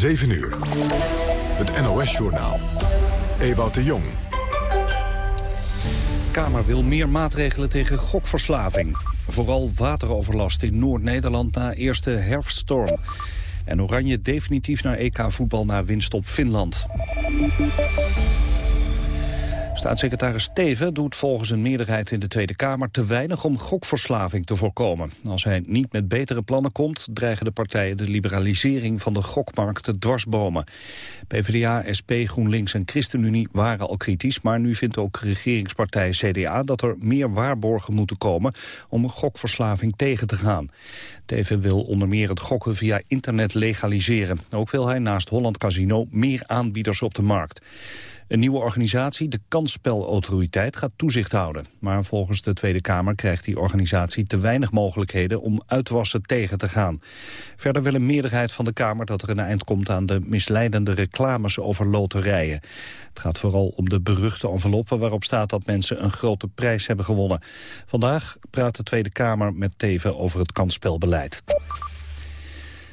7 uur. Het NOS-journaal. Ewout de Jong. Kamer wil meer maatregelen tegen gokverslaving. Vooral wateroverlast in Noord-Nederland na eerste herfststorm. En Oranje definitief naar EK-voetbal na winst op Finland. Staatssecretaris Steven doet volgens een meerderheid in de Tweede Kamer te weinig om gokverslaving te voorkomen. Als hij niet met betere plannen komt, dreigen de partijen de liberalisering van de gokmarkt te dwarsbomen. PvdA, SP, GroenLinks en ChristenUnie waren al kritisch, maar nu vindt ook regeringspartij CDA dat er meer waarborgen moeten komen om een gokverslaving tegen te gaan. Teven wil onder meer het gokken via internet legaliseren. Ook wil hij naast Holland Casino meer aanbieders op de markt. Een nieuwe organisatie, de Kansspelautoriteit, gaat toezicht houden. Maar volgens de Tweede Kamer krijgt die organisatie te weinig mogelijkheden om uitwassen tegen te gaan. Verder wil een meerderheid van de Kamer dat er een eind komt aan de misleidende reclames over loterijen. Het gaat vooral om de beruchte enveloppen waarop staat dat mensen een grote prijs hebben gewonnen. Vandaag praat de Tweede Kamer met Teven over het kansspelbeleid.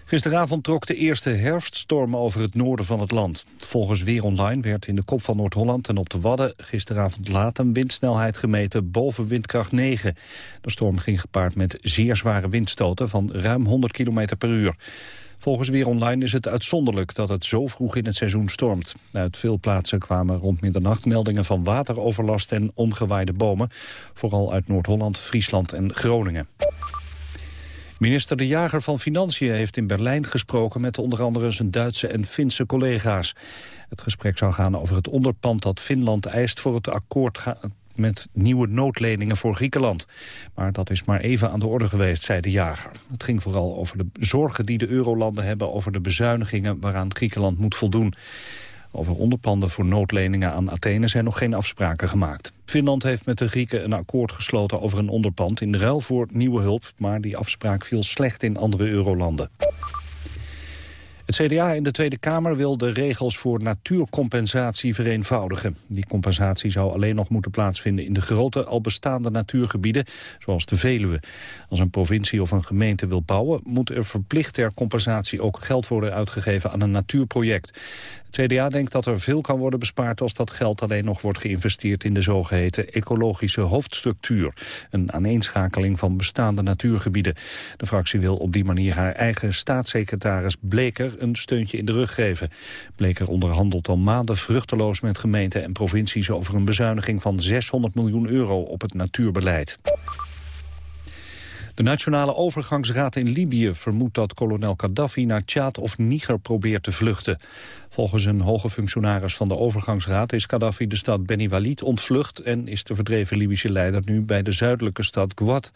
Gisteravond trok de eerste herfststorm over het noorden van het land. Volgens Weer Online werd in de kop van Noord-Holland en op de Wadden gisteravond laat een windsnelheid gemeten boven windkracht 9. De storm ging gepaard met zeer zware windstoten van ruim 100 km per uur. Volgens Weer Online is het uitzonderlijk dat het zo vroeg in het seizoen stormt. Uit veel plaatsen kwamen rond middernacht meldingen van wateroverlast en omgewaaide bomen. Vooral uit Noord-Holland, Friesland en Groningen. Minister De Jager van Financiën heeft in Berlijn gesproken met onder andere zijn Duitse en Finse collega's. Het gesprek zou gaan over het onderpand dat Finland eist voor het akkoord met nieuwe noodleningen voor Griekenland. Maar dat is maar even aan de orde geweest, zei de jager. Het ging vooral over de zorgen die de eurolanden hebben... over de bezuinigingen waaraan Griekenland moet voldoen. Over onderpanden voor noodleningen aan Athene zijn nog geen afspraken gemaakt. Finland heeft met de Grieken een akkoord gesloten over een onderpand... in ruil voor nieuwe hulp, maar die afspraak viel slecht in andere eurolanden. Het CDA in de Tweede Kamer wil de regels voor natuurcompensatie vereenvoudigen. Die compensatie zou alleen nog moeten plaatsvinden in de grote al bestaande natuurgebieden, zoals de Veluwe. Als een provincie of een gemeente wil bouwen, moet er verplicht ter compensatie ook geld worden uitgegeven aan een natuurproject. Het CDA denkt dat er veel kan worden bespaard als dat geld alleen nog wordt geïnvesteerd in de zogeheten ecologische hoofdstructuur. Een aaneenschakeling van bestaande natuurgebieden. De fractie wil op die manier haar eigen staatssecretaris Bleker een steuntje in de rug geven. Bleker onderhandelt al maanden vruchteloos met gemeenten en provincies over een bezuiniging van 600 miljoen euro op het natuurbeleid. De Nationale Overgangsraad in Libië vermoedt dat kolonel Gaddafi naar Tjaad of Niger probeert te vluchten. Volgens een hoge functionaris van de overgangsraad is Gaddafi de stad Beni Walid ontvlucht en is de verdreven Libische leider nu bij de zuidelijke stad Guad.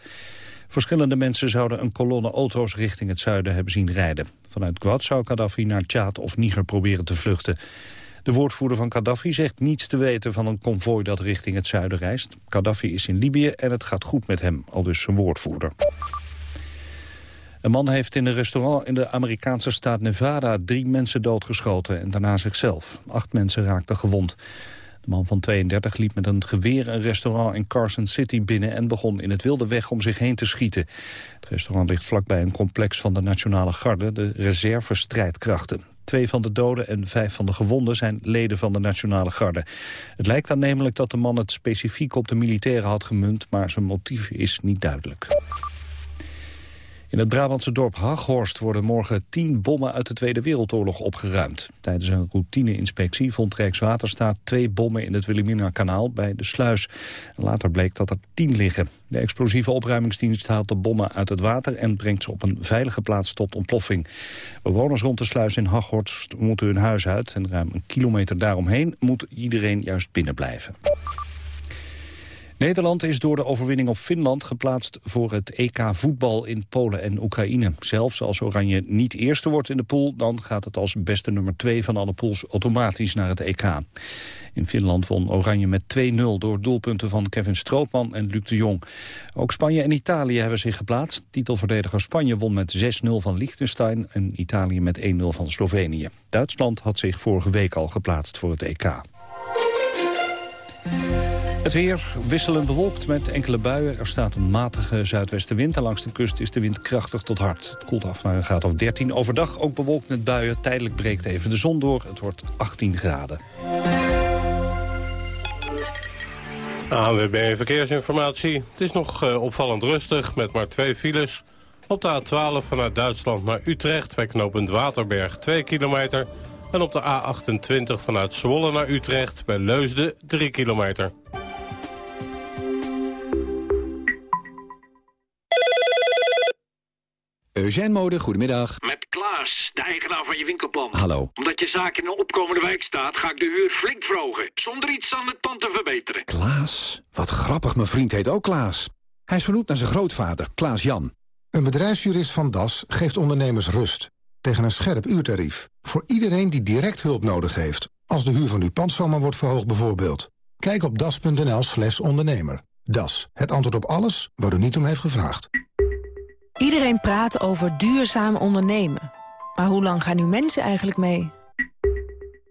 Verschillende mensen zouden een kolonne auto's richting het zuiden hebben zien rijden. Vanuit Guad zou Gaddafi naar Tjaad of Niger proberen te vluchten. De woordvoerder van Gaddafi zegt niets te weten van een konvooi dat richting het zuiden reist. Gaddafi is in Libië en het gaat goed met hem, al dus zijn woordvoerder. Een man heeft in een restaurant in de Amerikaanse staat Nevada drie mensen doodgeschoten en daarna zichzelf. Acht mensen raakten gewond. De man van 32 liep met een geweer een restaurant in Carson City binnen... en begon in het wilde weg om zich heen te schieten. Het restaurant ligt vlakbij een complex van de Nationale Garde... de reservestrijdkrachten. Twee van de doden en vijf van de gewonden zijn leden van de Nationale Garde. Het lijkt aannemelijk dat de man het specifiek op de militairen had gemunt... maar zijn motief is niet duidelijk. In het Brabantse dorp Haghorst worden morgen tien bommen uit de Tweede Wereldoorlog opgeruimd. Tijdens een routine-inspectie vond Rijkswaterstaat twee bommen in het Wilhelmina-kanaal bij de sluis. Later bleek dat er tien liggen. De explosieve opruimingsdienst haalt de bommen uit het water en brengt ze op een veilige plaats tot ontploffing. Bewoners rond de sluis in Haghorst moeten hun huis uit en ruim een kilometer daaromheen moet iedereen juist binnen blijven. Nederland is door de overwinning op Finland geplaatst voor het EK voetbal in Polen en Oekraïne. Zelfs als Oranje niet eerste wordt in de pool, dan gaat het als beste nummer 2 van alle pools automatisch naar het EK. In Finland won Oranje met 2-0 door doelpunten van Kevin Strootman en Luc de Jong. Ook Spanje en Italië hebben zich geplaatst. Titelverdediger Spanje won met 6-0 van Liechtenstein en Italië met 1-0 van Slovenië. Duitsland had zich vorige week al geplaatst voor het EK. Het weer wisselend bewolkt met enkele buien. Er staat een matige zuidwestenwind en langs de kust is de wind krachtig tot hard. Het koelt af naar een graad of 13. Overdag ook bewolkt met buien. Tijdelijk breekt even de zon door. Het wordt 18 graden. ANWB Verkeersinformatie. Het is nog uh, opvallend rustig met maar twee files. Op de A12 vanuit Duitsland naar Utrecht bij knooppunt Waterberg 2 kilometer. En op de A28 vanuit Zwolle naar Utrecht bij Leusden 3 kilometer. Eugène Mode, goedemiddag. Met Klaas, de eigenaar van je winkelplan. Hallo. Omdat je zaak in een opkomende wijk staat, ga ik de huur flink verhogen. Zonder iets aan het pand te verbeteren. Klaas? Wat grappig, mijn vriend heet ook Klaas. Hij is vernoemd naar zijn grootvader, Klaas Jan. Een bedrijfsjurist van Das geeft ondernemers rust. Tegen een scherp uurtarief. Voor iedereen die direct hulp nodig heeft. Als de huur van uw pand zomaar wordt verhoogd bijvoorbeeld. Kijk op das.nl slash ondernemer. Das, het antwoord op alles waar u niet om heeft gevraagd. Iedereen praat over duurzaam ondernemen. Maar hoe lang gaan nu mensen eigenlijk mee?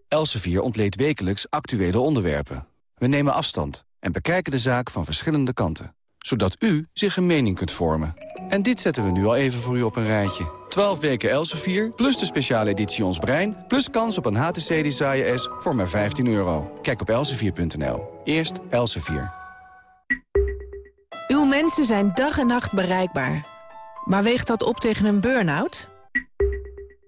Elsevier ontleedt wekelijks actuele onderwerpen. We nemen afstand en bekijken de zaak van verschillende kanten. Zodat u zich een mening kunt vormen. En dit zetten we nu al even voor u op een rijtje. 12 weken Elsevier, plus de speciale editie Ons Brein... plus kans op een HTC Desire S voor maar 15 euro. Kijk op elsevier.nl. Eerst Elsevier. Uw mensen zijn dag en nacht bereikbaar. Maar weegt dat op tegen een burn-out?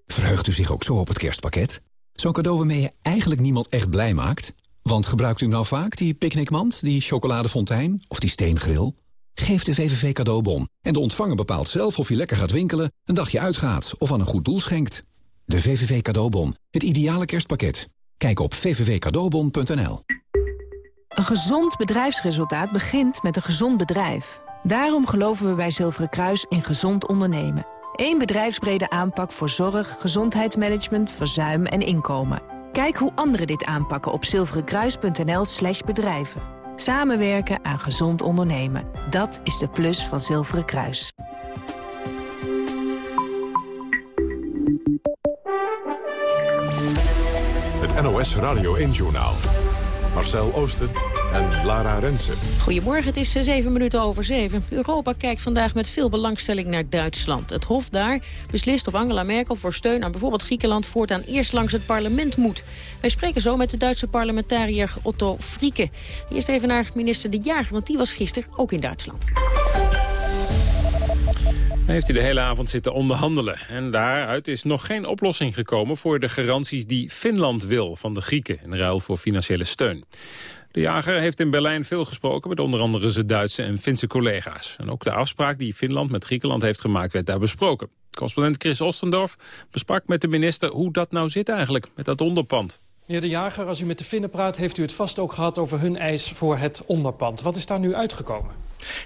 Verheugt u zich ook zo op het kerstpakket? Zo'n cadeau waarmee je eigenlijk niemand echt blij maakt? Want gebruikt u nou vaak die picknickmand, die chocoladefontein of die steengril? Geef de VVV cadeaubon en de ontvanger bepaalt zelf of je lekker gaat winkelen, een dagje uitgaat of aan een goed doel schenkt. De VVV cadeaubon, het ideale kerstpakket. Kijk op vvvcadeaubon.nl. Een gezond bedrijfsresultaat begint met een gezond bedrijf. Daarom geloven we bij Zilveren Kruis in gezond ondernemen. Eén bedrijfsbrede aanpak voor zorg, gezondheidsmanagement, verzuim en inkomen. Kijk hoe anderen dit aanpakken op zilverenkruis.nl slash bedrijven. Samenwerken aan gezond ondernemen. Dat is de plus van Zilveren Kruis. Het NOS Radio 1-journaal. Marcel Oosten en Lara Rensen. Goedemorgen, het is zeven minuten over zeven. Europa kijkt vandaag met veel belangstelling naar Duitsland. Het Hof daar beslist of Angela Merkel voor steun aan bijvoorbeeld Griekenland... voortaan eerst langs het parlement moet. Wij spreken zo met de Duitse parlementariër Otto Frieke. Eerst even naar minister De Jager, want die was gisteren ook in Duitsland. Hij heeft hij de hele avond zitten onderhandelen. En daaruit is nog geen oplossing gekomen voor de garanties die Finland wil van de Grieken in ruil voor financiële steun. De jager heeft in Berlijn veel gesproken met onder andere zijn Duitse en Finse collega's. En ook de afspraak die Finland met Griekenland heeft gemaakt werd daar besproken. Correspondent Chris Ostendorf besprak met de minister hoe dat nou zit eigenlijk met dat onderpand. Meneer De Jager, als u met de Finnen praat... heeft u het vast ook gehad over hun eis voor het onderpand. Wat is daar nu uitgekomen?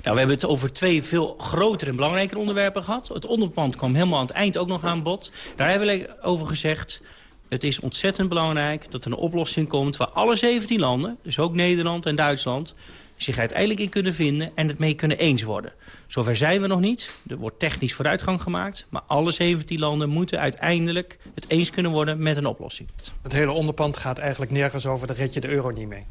Nou, we hebben het over twee veel grotere en belangrijke onderwerpen gehad. Het onderpand kwam helemaal aan het eind ook nog aan bod. Daar hebben we over gezegd... Het is ontzettend belangrijk dat er een oplossing komt... waar alle 17 landen, dus ook Nederland en Duitsland zich uiteindelijk in kunnen vinden en het mee kunnen eens worden. Zover zijn we nog niet. Er wordt technisch vooruitgang gemaakt. Maar alle 17 landen moeten uiteindelijk het eens kunnen worden met een oplossing. Het hele onderpand gaat eigenlijk nergens over, daar red je de euro niet mee.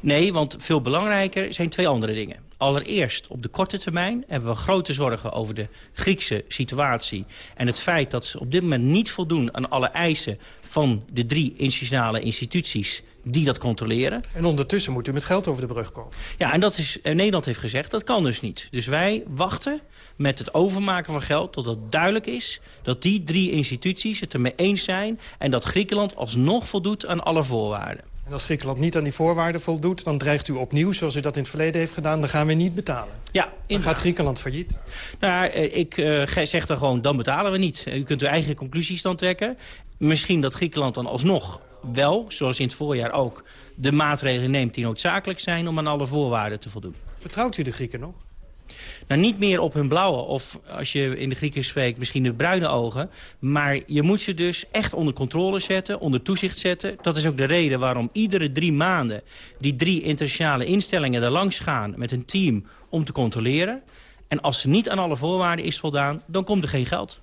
Nee, want veel belangrijker zijn twee andere dingen. Allereerst, op de korte termijn hebben we grote zorgen over de Griekse situatie. En het feit dat ze op dit moment niet voldoen aan alle eisen van de drie institutionale instituties die dat controleren. En ondertussen moet u met geld over de brug komen. Ja, en dat is, eh, Nederland heeft gezegd, dat kan dus niet. Dus wij wachten met het overmaken van geld totdat duidelijk is... dat die drie instituties het ermee eens zijn... en dat Griekenland alsnog voldoet aan alle voorwaarden. En als Griekenland niet aan die voorwaarden voldoet... dan dreigt u opnieuw, zoals u dat in het verleden heeft gedaan... dan gaan we niet betalen. Ja, dan gaat Griekenland failliet. Nou, eh, ik uh, zeg dan gewoon, dan betalen we niet. U kunt uw eigen conclusies dan trekken. Misschien dat Griekenland dan alsnog wel, zoals in het voorjaar ook... de maatregelen neemt die noodzakelijk zijn om aan alle voorwaarden te voldoen. Vertrouwt u de Grieken nog? Nou, niet meer op hun blauwe of als je in de Grieken spreekt misschien de bruine ogen. Maar je moet ze dus echt onder controle zetten, onder toezicht zetten. Dat is ook de reden waarom iedere drie maanden die drie internationale instellingen er langs gaan met een team om te controleren. En als ze niet aan alle voorwaarden is voldaan, dan komt er geen geld.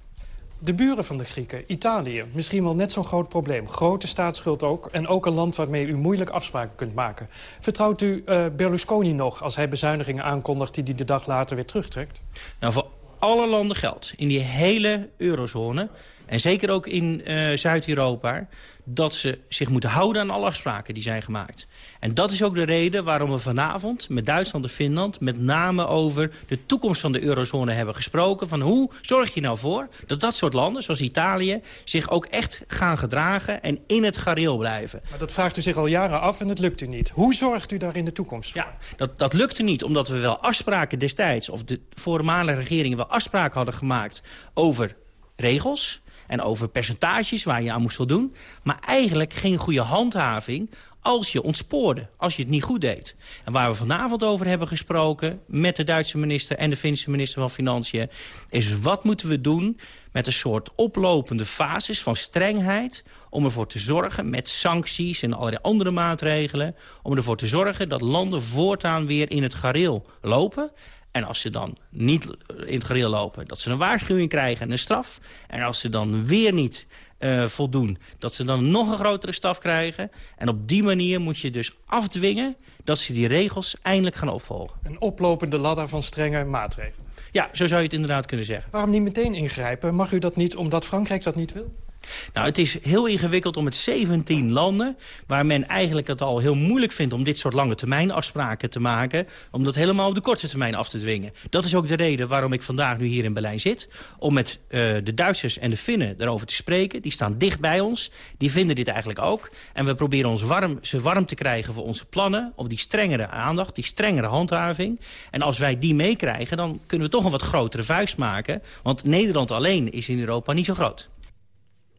De buren van de Grieken, Italië, misschien wel net zo'n groot probleem. Grote staatsschuld ook en ook een land waarmee u moeilijk afspraken kunt maken. Vertrouwt u uh, Berlusconi nog als hij bezuinigingen aankondigt... die hij de dag later weer terugtrekt? Nou, voor alle landen geldt, in die hele eurozone... en zeker ook in uh, Zuid-Europa dat ze zich moeten houden aan alle afspraken die zijn gemaakt. En dat is ook de reden waarom we vanavond met Duitsland en Finland... met name over de toekomst van de eurozone hebben gesproken. Van hoe zorg je nou voor dat dat soort landen, zoals Italië... zich ook echt gaan gedragen en in het gareel blijven. Maar dat vraagt u zich al jaren af en het lukt u niet. Hoe zorgt u daar in de toekomst voor? Ja, dat, dat lukte niet omdat we wel afspraken destijds... of de voormalige regeringen wel afspraken hadden gemaakt over regels en over percentages waar je aan moest voldoen. Maar eigenlijk geen goede handhaving als je ontspoorde, als je het niet goed deed. En waar we vanavond over hebben gesproken... met de Duitse minister en de Finse minister van Financiën... is wat moeten we doen met een soort oplopende fases van strengheid... om ervoor te zorgen, met sancties en allerlei andere maatregelen... om ervoor te zorgen dat landen voortaan weer in het gareel lopen... En als ze dan niet in het gereel lopen, dat ze een waarschuwing krijgen en een straf. En als ze dan weer niet uh, voldoen, dat ze dan nog een grotere straf krijgen. En op die manier moet je dus afdwingen dat ze die regels eindelijk gaan opvolgen. Een oplopende ladder van strenge maatregelen. Ja, zo zou je het inderdaad kunnen zeggen. Waarom niet meteen ingrijpen? Mag u dat niet omdat Frankrijk dat niet wil? Nou, het is heel ingewikkeld om met 17 landen... waar men eigenlijk het al heel moeilijk vindt om dit soort lange termijn afspraken te maken... om dat helemaal op de korte termijn af te dwingen. Dat is ook de reden waarom ik vandaag nu hier in Berlijn zit. Om met uh, de Duitsers en de Finnen daarover te spreken. Die staan dicht bij ons. Die vinden dit eigenlijk ook. En we proberen ons warm, ze warm te krijgen voor onze plannen... op die strengere aandacht, die strengere handhaving. En als wij die meekrijgen, dan kunnen we toch een wat grotere vuist maken. Want Nederland alleen is in Europa niet zo groot.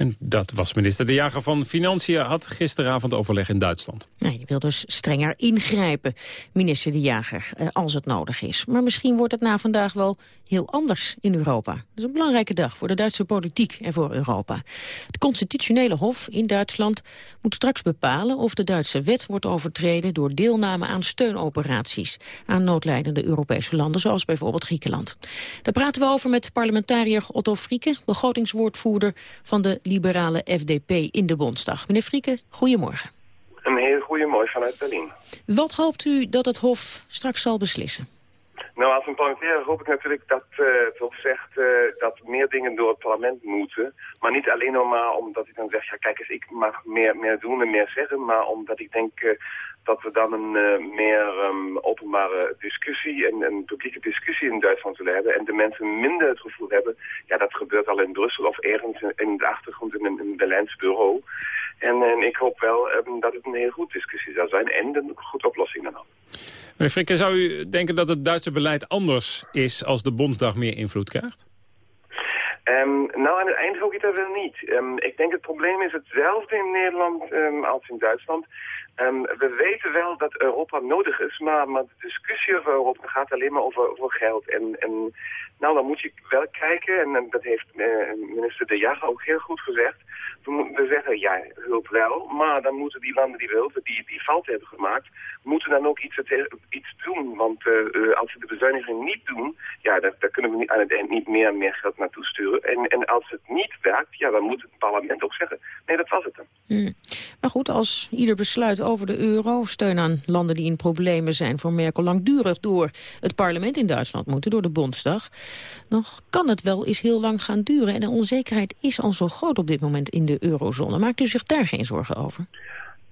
En dat was minister De Jager van Financiën, had gisteravond overleg in Duitsland. Je wil dus strenger ingrijpen, minister De Jager, eh, als het nodig is. Maar misschien wordt het na vandaag wel heel anders in Europa. Dat is een belangrijke dag voor de Duitse politiek en voor Europa. Het constitutionele hof in Duitsland moet straks bepalen of de Duitse wet wordt overtreden door deelname aan steunoperaties aan noodlijdende Europese landen, zoals bijvoorbeeld Griekenland. Daar praten we over met parlementariër Otto Frieke, begrotingswoordvoerder van de liberale FDP in de Bondsdag. Meneer Frieke, goedemorgen. Een heel goedemorgen vanuit Berlin. Wat hoopt u dat het Hof straks zal beslissen? Nou, als een parlementair hoop ik natuurlijk dat uh, het Hof zegt uh, dat meer dingen door het parlement moeten. Maar niet alleen maar omdat ik dan zeg, ja kijk eens, ik mag meer, meer doen en meer zeggen. Maar omdat ik denk uh, dat we dan een uh, meer um, openbare discussie en een publieke discussie in Duitsland zullen hebben. En de mensen minder het gevoel hebben, ja dat gebeurt al in Brussel of ergens in, in de achtergrond in een, een Berlijns bureau. En, en ik hoop wel um, dat het een heel goed discussie zal zijn en een goede oplossing dan ook. Meneer Frikke, zou u denken dat het Duitse beleid anders is als de Bondsdag meer invloed krijgt? Um, nou, aan het eind hoop ik dat wel niet. Um, ik denk het probleem is hetzelfde in Nederland um, als in Duitsland. We weten wel dat Europa nodig is, maar, maar de discussie over Europa gaat alleen maar over, over geld. En, en nou, dan moet je wel kijken, en, dat heeft uh, minister De Jager ook heel goed gezegd. We, moeten zeggen, ja, hulp wel, maar dan moeten die landen die hulp, die, die fout hebben gemaakt, moeten dan ook iets, iets doen. Want uh, als ze de bezuiniging niet doen, ja, daar, kunnen we niet, aan het eind niet meer en meer geld naartoe sturen. En, en als het niet werkt, ja, dan moet het parlement ook zeggen, nee, dat was het dan. Hmm. Maar goed, als ieder besluit over de euro, steun aan landen die in problemen zijn voor Merkel langdurig door het parlement in Duitsland moeten, door de Bondsdag, dan kan het wel eens heel lang gaan duren. En de onzekerheid is al zo groot op dit moment in de eurozone. Maakt u zich daar geen zorgen over?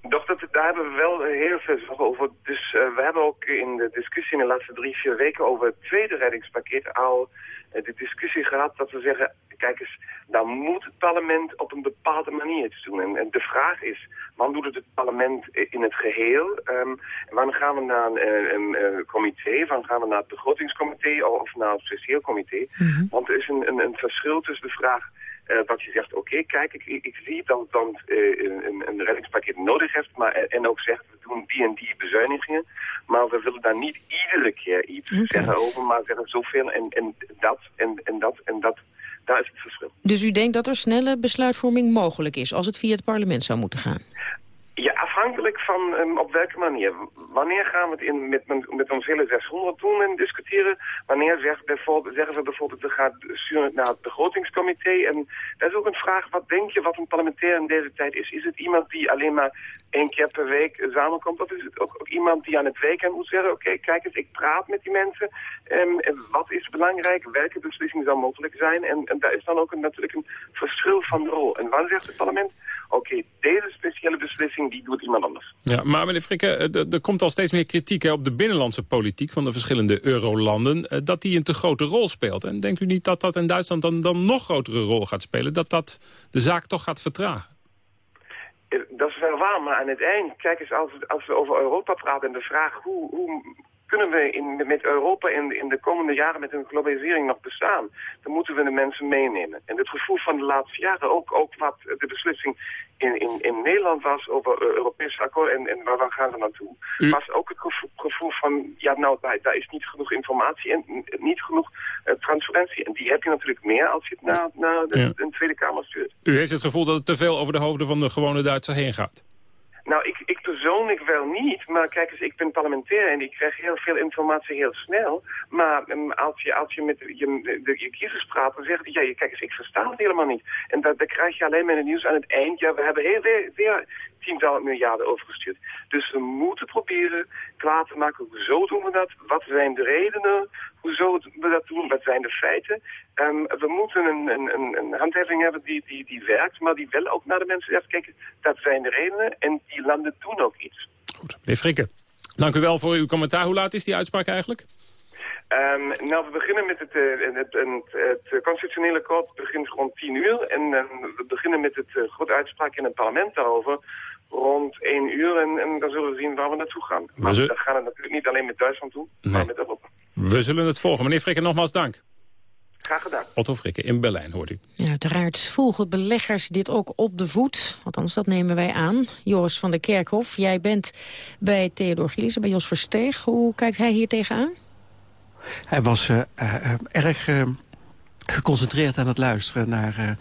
Doch, dat, daar hebben we wel heel veel zorgen over. Dus uh, we hebben ook in de discussie in de laatste drie, vier weken over het tweede reddingspakket al uh, de discussie gehad dat we zeggen, kijk eens, dan moet het parlement op een bepaalde manier iets doen. En, en de vraag is, wanneer doet het het parlement in het geheel? Um, wanneer gaan we naar een, een, een comité? Wanneer gaan we naar het begrotingscomité of naar het sociaal comité? Mm -hmm. Want er is een, een, een verschil tussen de vraag uh, dat je zegt, oké, okay, kijk, ik, ik, zie dat het dan uh, een, een reddingspakket nodig heeft, maar, en ook zegt, we doen die en die bezuinigingen, maar we willen daar niet iedere keer iets okay. zeggen over, maar zeggen zoveel en, en dat en, en dat en dat. Daar is het verschil. Dus u denkt dat er snelle besluitvorming mogelijk is, als het via het parlement zou moeten gaan? Ja, afhankelijk van um, op welke manier. Wanneer gaan we het in, met, met ons hele 600 doen en discussiëren? Wanneer zegt bijvoorbeeld, zeggen we bijvoorbeeld, we gaan sturen naar het begrotingscomité? En dat is ook een vraag, wat denk je wat een parlementair in deze tijd is? Is het iemand die alleen maar één keer per week samenkomt? Of is ook, ook iemand die aan het weekend moet zeggen, oké, kijk eens, ik praat met die mensen. Um, en wat is belangrijk? Welke beslissing zal mogelijk zijn? En, daar is dan ook een, natuurlijk een verschil van rol. En wanneer zegt het parlement, oké, deze speciale beslissing die doet iemand anders. Ja, maar meneer Frikke, eh, er komt al steeds meer kritiek hè, op de binnenlandse politiek van de verschillende eurolanden, eh, dat die een te grote rol speelt. En denkt u niet dat dat in Duitsland dan, dan nog grotere rol gaat spelen, dat dat de zaak toch gaat vertragen? Eh, dat is wel waar, maar aan het eind, kijk eens, als, als we over Europa praten en de vraag hoe, hoe kunnen we in, met Europa in, in de komende jaren met een globalisering nog bestaan, dan moeten we de mensen meenemen. En het gevoel van de laatste jaren, ook, ook wat de beslissing in, in, in Nederland was over uh, Europees akkoord en, en waar gaan we naartoe, U... was ook het gevoel, gevoel, van, ja nou, daar, daar, is niet genoeg informatie en niet genoeg uh, transparantie. En die heb je natuurlijk meer als je het naar, naar de, ja. Tweede Kamer stuurt. U heeft het gevoel dat het te veel over de hoofden van de gewone Duitser heen gaat? Nou, ik, ik persoonlijk wel niet. Maar kijk eens, ik ben parlementair en ik krijg heel veel informatie heel snel. Maar um, als, je, als je met je, de, je kiezers praat, dan zeggen ja, kijk eens, ik versta het helemaal niet. En dat, dat krijg je alleen maar in het nieuws aan het eind. Ja, we hebben heel weer, weer tientallen miljarden overgestuurd. Dus we moeten proberen klaar te maken, hoezo doen we dat? Wat zijn de redenen? Hoezo we dat doen? Wat zijn de feiten? Um, we moeten een, een, een, handheving hebben die, die, die werkt, maar die wel ook naar de mensen zegt, kijk, dat zijn de redenen en die landen doen ook iets. Goed, meneer Frikke, dank u wel voor uw commentaar. Hoe laat is die uitspraak eigenlijk? Um, nou, we beginnen met het, uh, het, het, het constitutionele code begint rond 10 uur. En uh, we beginnen met het uh, grote uitspraak in het parlement daarover rond 1 uur. En, en, dan zullen we zien waar we naartoe gaan. Maar we, we gaan het natuurlijk niet alleen met Duitsland toe, nee. maar met Europa. We zullen het volgen. Meneer Frikke, nogmaals dank. Graag gedaan. Otto Frikke in Berlijn, hoort u. Ja, uiteraard volgen beleggers dit ook op de voet. Althans, dat nemen wij aan. Joris van der Kerkhof, jij bent bij Theodor Gillissen, bij Jos Versteeg. Hoe kijkt hij hier tegenaan? Hij was uh, uh, erg... Uh, geconcentreerd aan het luisteren naar,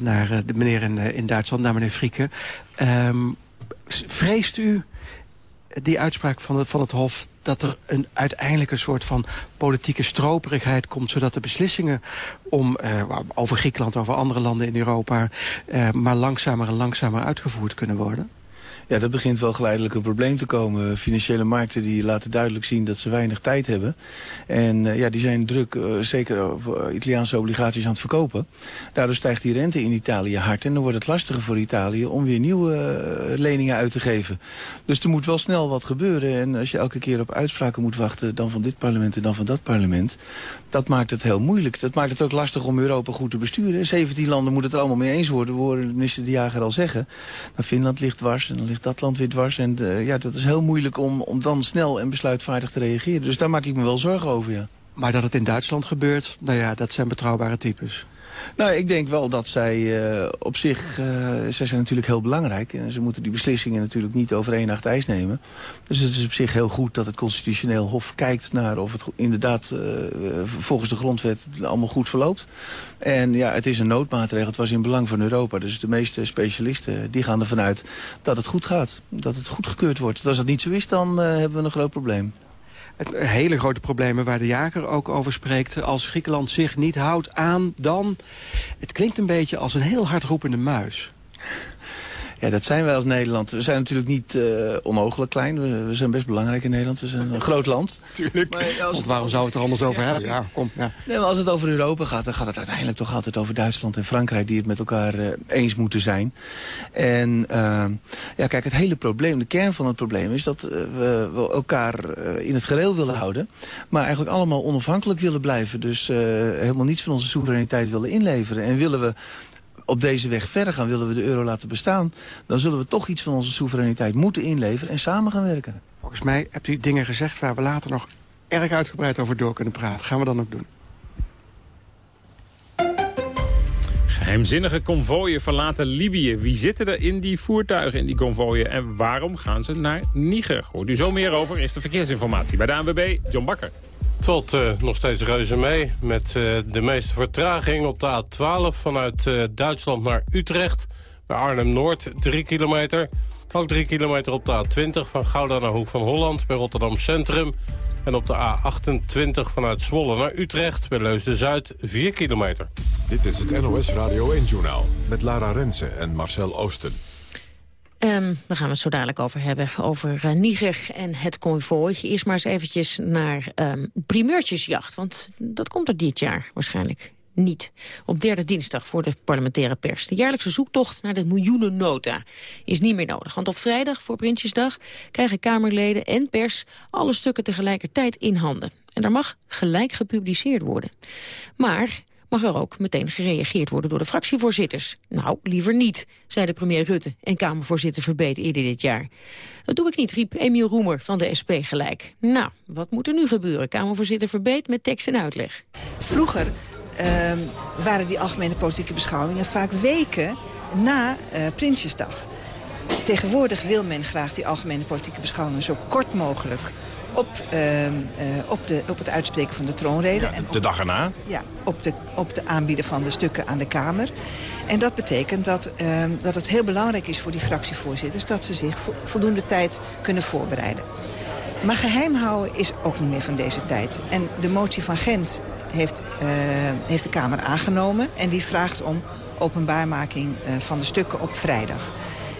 naar de meneer in, in Duitsland, naar meneer Frieke. Um, vreest u die uitspraak van het, van het Hof dat er een, uiteindelijk een soort van politieke stroperigheid komt... zodat de beslissingen om, uh, over Griekenland, over andere landen in Europa... Uh, maar langzamer en langzamer uitgevoerd kunnen worden? Ja, dat begint wel geleidelijk een probleem te komen. Financiële markten die laten duidelijk zien dat ze weinig tijd hebben. En uh, ja, die zijn druk, uh, zeker uh, Italiaanse obligaties aan het verkopen. Daardoor stijgt die rente in Italië hard. En dan wordt het lastiger voor Italië om weer nieuwe leningen uit te geven. Dus er moet wel snel wat gebeuren. En als je elke keer op uitspraken moet wachten, dan van dit parlement en dan van dat parlement... dat maakt het heel moeilijk. Dat maakt het ook lastig om Europa goed te besturen. 17 landen moeten het er allemaal mee eens worden. Horen minister De Jager al zeggen. Nou, Finland ligt dwars en dan ligt dat land weer dwars. En uh, ja, dat is heel moeilijk om, om dan snel en besluitvaardig te reageren. Dus daar maak ik me wel zorgen over, ja. Maar dat het in Duitsland gebeurt, nou ja, dat zijn betrouwbare types. Nou, ik denk wel dat zij uh, op zich, uh, zij zijn natuurlijk heel belangrijk. En ze moeten die beslissingen natuurlijk niet over één nacht ijs nemen. Dus het is op zich heel goed dat het constitutioneel hof kijkt naar of het inderdaad uh, volgens de grondwet allemaal goed verloopt. En ja, het is een noodmaatregel. Het was in belang van Europa. Dus de meeste specialisten die gaan ervan uit dat het goed gaat. Dat het goedgekeurd wordt. Als dat niet zo is, dan hebben we een groot probleem hele grote problemen waar de jager ook over spreekt. Als Griekenland zich niet houdt aan, dan... Het klinkt een beetje als een heel hard roepende muis. Ja, dat zijn wij als Nederland. We zijn natuurlijk niet uh, onmogelijk klein. We, we, zijn best belangrijk in Nederland. We zijn een groot land. Tuurlijk. Maar Want waarom zou het er anders over hebben? Ja, kom. Ja. Nee, maar als het over Europa gaat, dan gaat het uiteindelijk toch altijd over Duitsland en Frankrijk... die het met elkaar uh, eens moeten zijn. En uh, ja, kijk, het hele probleem, de kern van het probleem... is dat we, we elkaar in het gereel willen houden... maar eigenlijk allemaal onafhankelijk willen blijven. Dus helemaal niets van onze soevereiniteit willen inleveren. En willen we op deze weg verder gaan, willen we de euro laten bestaan... dan zullen we toch iets van onze soevereiniteit moeten inleveren en samen gaan werken. Volgens mij hebt u dingen gezegd waar we later nog erg uitgebreid over door kunnen praten. Gaan we dan ook doen. Geheimzinnige konvooien verlaten Libië. Wie zitten er in die voertuigen, in die konvooien? En waarom gaan ze naar Niger? Hoort u zo meer over, is de verkeersinformatie bij de ANWB, John Bakker. Het valt uh, nog steeds reuze mee met uh, de meeste vertraging op de A12 vanuit uh, Duitsland naar Utrecht. Bij Arnhem-Noord, 3 kilometer. Ook 3 kilometer op de A20 van Gouda naar Hoek van Holland bij Rotterdam Centrum. En op de A28 vanuit Zwolle naar Utrecht bij Leusden-Zuid 4 kilometer. Dit is het NOS Radio 1-journaal met Lara Rensen en Marcel Oosten. Um, we gaan het zo dadelijk over hebben, over uh, Niger en het konvooi. Eerst maar eens eventjes naar um, primeurtjesjacht, want dat komt er dit jaar waarschijnlijk niet. Op derde dinsdag voor de parlementaire pers. De jaarlijkse zoektocht naar de miljoenennota is niet meer nodig. Want op vrijdag voor Prinsjesdag krijgen Kamerleden en pers alle stukken tegelijkertijd in handen. En daar mag gelijk gepubliceerd worden. Maar mag er ook meteen gereageerd worden door de fractievoorzitters. Nou, liever niet, zei de premier Rutte en Kamervoorzitter Verbeet eerder dit jaar. Dat doe ik niet, riep Emiel Roemer van de SP gelijk. Nou, wat moet er nu gebeuren? Kamervoorzitter Verbeet met tekst en uitleg. Vroeger uh, waren die algemene politieke beschouwingen vaak weken na uh, Prinsjesdag. Tegenwoordig wil men graag die algemene politieke beschouwingen zo kort mogelijk op, uh, uh, op, de, op het uitspreken van de troonrede. Ja, de dag erna? Ja, op de, op de aanbieden van de stukken aan de Kamer. En dat betekent dat, uh, dat het heel belangrijk is voor die fractievoorzitters... dat ze zich vo voldoende tijd kunnen voorbereiden. Maar geheim houden is ook niet meer van deze tijd. En de motie van Gent heeft, uh, heeft de Kamer aangenomen. En die vraagt om openbaarmaking uh, van de stukken op vrijdag.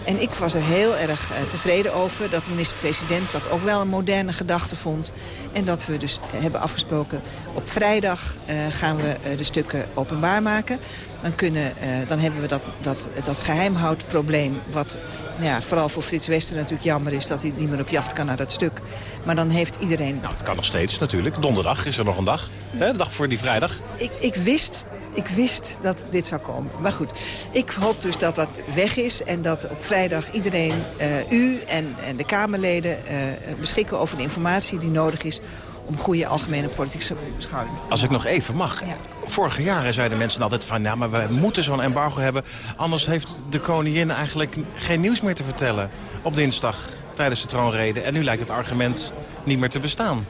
En ik was er heel erg uh, tevreden over dat de minister-president dat ook wel een moderne gedachte vond. En dat we dus hebben afgesproken op vrijdag uh, gaan we uh, de stukken openbaar maken. Dan, kunnen, dan hebben we dat, dat, dat geheimhoudprobleem wat nou ja, vooral voor Frits Wester natuurlijk jammer is dat hij niet meer op jacht kan naar dat stuk. Maar dan heeft iedereen... Nou, het kan nog steeds natuurlijk. Donderdag is er nog een dag. Hè? De dag voor die vrijdag. Ik, ik wist ik wist dat dit zou komen. Maar goed, ik hoop dus dat dat weg is... en dat op vrijdag iedereen, uh, u en, en de Kamerleden... Uh, beschikken over de informatie die nodig is om goede algemene politieke beschouwing. Als ik nog even mag. Ja. Vorige jaren zeiden mensen altijd van... ja, maar we moeten zo'n embargo hebben... anders heeft de koningin eigenlijk geen nieuws meer te vertellen... op dinsdag tijdens de troonrede. En nu lijkt het argument niet meer te bestaan.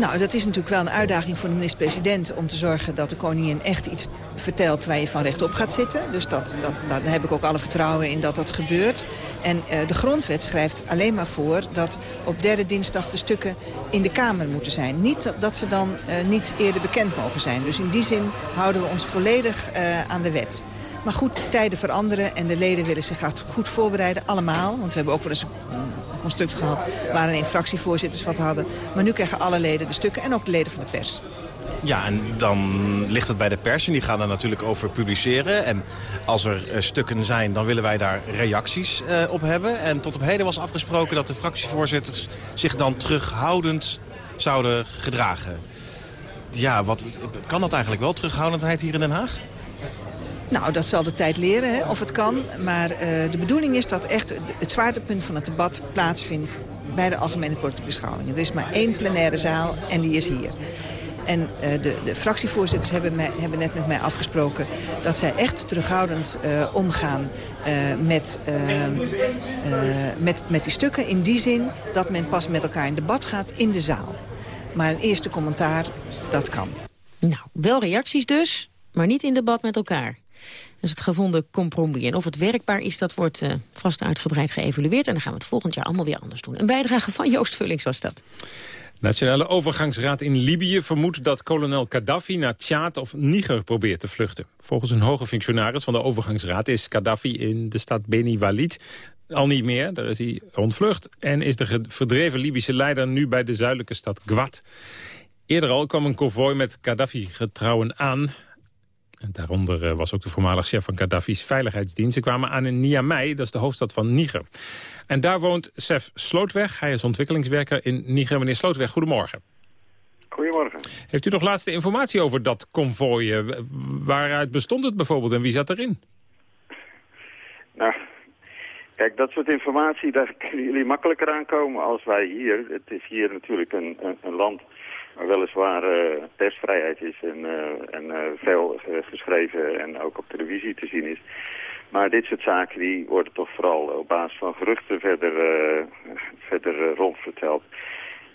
Nou, dat is natuurlijk wel een uitdaging voor de minister-president... om te zorgen dat de koningin echt iets vertelt waar je van rechtop gaat zitten. Dus dat, dat, daar heb ik ook alle vertrouwen in dat dat gebeurt. En uh, de grondwet schrijft alleen maar voor dat op derde dinsdag de stukken in de Kamer moeten zijn. Niet dat, ze dan uh, niet eerder bekend mogen zijn. Dus in die zin houden we ons volledig uh, aan de wet. Maar goed, tijden veranderen en de leden willen zich goed voorbereiden. Allemaal, want we hebben ook wel eens een construct gehad... waarin fractievoorzitters wat hadden. Maar nu krijgen alle leden de stukken en ook de leden van de pers. Ja, en dan ligt het bij de pers en die gaan er natuurlijk over publiceren. En als er uh, stukken zijn, dan willen wij daar reacties uh, op hebben. En tot op heden was afgesproken dat de fractievoorzitters zich dan terughoudend zouden gedragen. Ja, wat, kan dat eigenlijk wel, terughoudendheid hier in Den Haag? Nou, dat zal de tijd leren hè, of het kan. Maar uh, de bedoeling is dat echt het zwaartepunt van het debat plaatsvindt... bij de algemene politieke beschouwingen. Er is maar één plenaire zaal en die is hier. En uh, de, de, fractievoorzitters hebben, hebben, net met mij afgesproken... dat zij echt terughoudend uh, omgaan met, met, met die stukken. In die zin dat men pas met elkaar in debat gaat in de zaal. Maar een eerste commentaar, dat kan. Nou, wel reacties dus, maar niet in debat met elkaar. Is het gevonden compromis. En of het werkbaar is, dat wordt uh, vast uitgebreid geëvalueerd. En dan gaan we het volgend jaar allemaal weer anders doen. Een bijdrage van Joost Vullings was dat. Nationale Overgangsraad in Libië vermoedt dat kolonel Gaddafi naar Tjaad of Niger probeert te vluchten. Volgens een hoge functionaris van de Overgangsraad is Gaddafi in de stad Beni Walid al niet meer. Daar is hij ontvlucht en is de verdreven Libische leider nu bij de zuidelijke stad Gwad. Eerder al kwam een konvooi met Gaddafi-getrouwen aan. En daaronder uh, was ook de voormalig chef van Gaddafi's veiligheidsdienst. Ze kwamen aan in Niamey, dat is de hoofdstad van Niger. En daar woont Sef Slootweg. Hij is ontwikkelingswerker in Niger. Meneer Slootweg, goedemorgen. Goedemorgen. Heeft u nog laatste informatie over dat konvooi? Waaruit bestond het bijvoorbeeld en wie zat erin? Nou, kijk, dat soort informatie, daar kunnen jullie makkelijker aankomen als wij hier. Het is hier natuurlijk een, een, een land weliswaar uh, persvrijheid is en, uh, en uh, veel geschreven en ook op televisie te zien is. Maar dit soort zaken die worden toch vooral op basis van geruchten verder, verder rondverteld.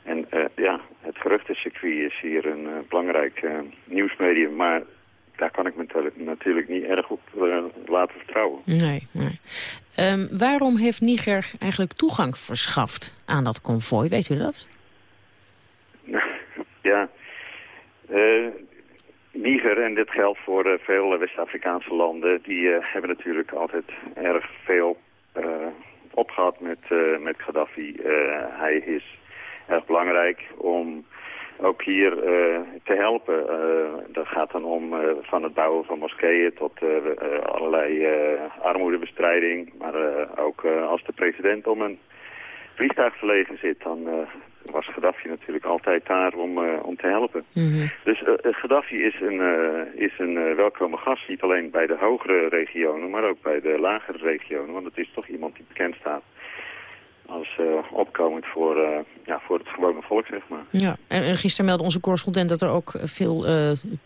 En ja, het geruchtencircuit is hier een belangrijk nieuwsmedium. Maar daar kan ik me natuurlijk niet erg op laten vertrouwen. Nee, nee. Ehm, waarom heeft Niger eigenlijk toegang verschaft aan dat konvooi? Weet u dat? Ja, uh, Niger, en dit geldt voor uh, veel West-Afrikaanse landen, die uh, hebben natuurlijk altijd erg veel opgehad met, met Gaddafi. hij is erg belangrijk om ook hier te helpen. dat gaat dan om van het bouwen van moskeeën tot allerlei armoedebestrijding. Maar ook als de president om een vliegtuig verlegen zit, dan was Gaddafi natuurlijk altijd daar om, uh, om te helpen. Mhm. Dus uh, Gaddafi is een, is een welkome gast, niet alleen bij de hogere regionen, maar ook bij de lagere regionen. Want het is toch iemand die bekend staat als opkomend voor, ja, voor het gewone volk, zeg maar. Ja, en gisteren meldde onze correspondent dat er ook veel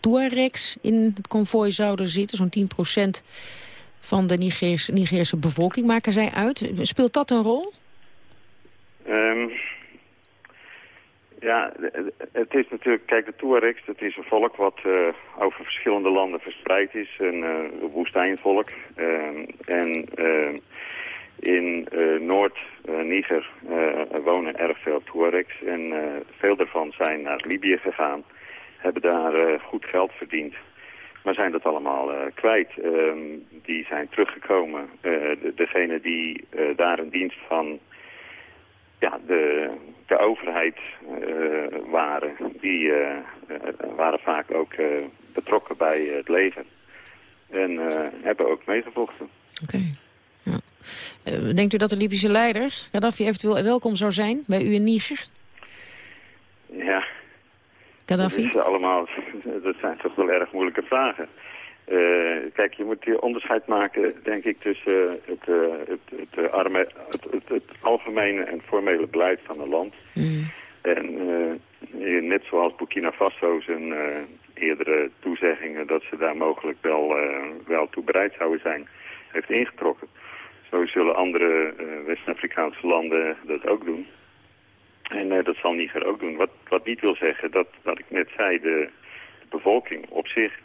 Tuaregs in het konvooi zouden zitten. Zo'n 10% van de Nigeerse, Nigeerse bevolking maken zij uit. Speelt dat een rol? Um, ja, het is natuurlijk, kijk, de Tuaregs, dat is een volk wat uh, over verschillende landen verspreid is. Een uh, woestijnvolk. Uh, en in Noord-Niger wonen erg veel Tuaregs. En veel daarvan zijn naar Libië gegaan. Hebben daar goed geld verdiend. Maar zijn dat allemaal kwijt. Ehm, die zijn teruggekomen. de, degene die daar in dienst van ja, de, de overheid uh, waren, die uh, waren vaak ook betrokken bij het leger. En hebben ook meegevochten. Oké. Ja. denkt u dat de Libische leider, Gaddafi, eventueel welkom zou zijn bij u in Niger? Ja. Gaddafi? Dat, is allemaal, dat zijn toch wel erg moeilijke vragen. Uh, kijk, je moet hier onderscheid maken, denk ik, tussen het, uh, het, het, arme, het, algemene en formele beleid van een land. Mm. En net zoals Burkina Faso zijn eerdere toezeggingen dat ze daar mogelijk wel, wel toe bereid zouden zijn, heeft ingetrokken. Zo zullen andere West-Afrikaanse landen dat ook doen. En dat zal Niger ook doen. Wat, wat niet wil zeggen dat, wat ik net zei, de, de bevolking op zich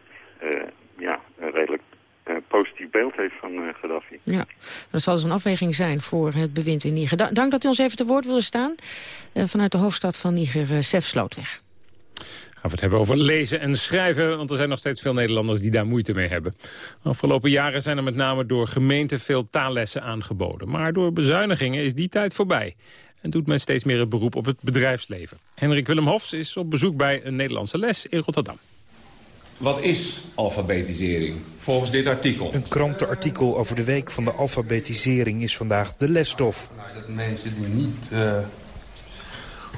ja, een redelijk uh, positief beeld heeft van uh, Gaddafi. Ja, dat zal dus een afweging zijn voor het bewind in Niger. Da dank dat u ons even te woord willen staan. Uh, vanuit de hoofdstad van Niger, Sef Slootweg. Gaan we het hebben over lezen en schrijven, want er zijn nog steeds veel Nederlanders die daar moeite mee hebben. Afgelopen jaren zijn er met name door gemeenten veel taallessen aangeboden. Maar door bezuinigingen is die tijd voorbij. En doet men steeds meer het beroep op het bedrijfsleven. Henrik Willem Hofs is op bezoek bij een Nederlandse les in Rotterdam. Wat is alfabetisering volgens dit artikel? Een krantenartikel over de week van de alfabetisering is vandaag de lesstof. Dat mensen die niet uh,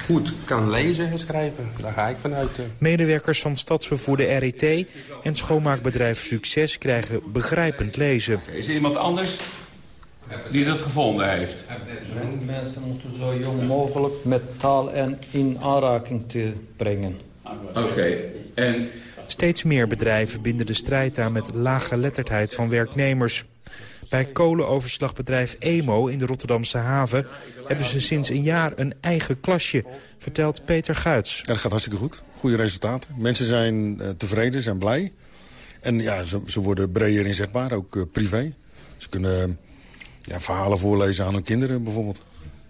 goed kan lezen en schrijven, daar ga ik vanuit. Uh. Medewerkers van Stadsvervoer de RET en schoonmaakbedrijf Succes krijgen begrijpend lezen. Is er iemand anders die dat gevonden heeft? Mensen moeten zo jong mogelijk met taal en in aanraking te brengen. Oké, okay. en Steeds meer bedrijven binden de strijd aan met lage letterdheid van werknemers. Bij kolenoverslagbedrijf EMO in de Rotterdamse haven... hebben ze sinds een jaar een eigen klasje, vertelt Peter Guits. Ja, dat gaat hartstikke goed. Goede resultaten. Mensen zijn uh, tevreden, zijn blij. En ja, ze, ze worden breder inzetbaar, ook uh, privé. Ze kunnen ja, verhalen voorlezen aan hun kinderen bijvoorbeeld.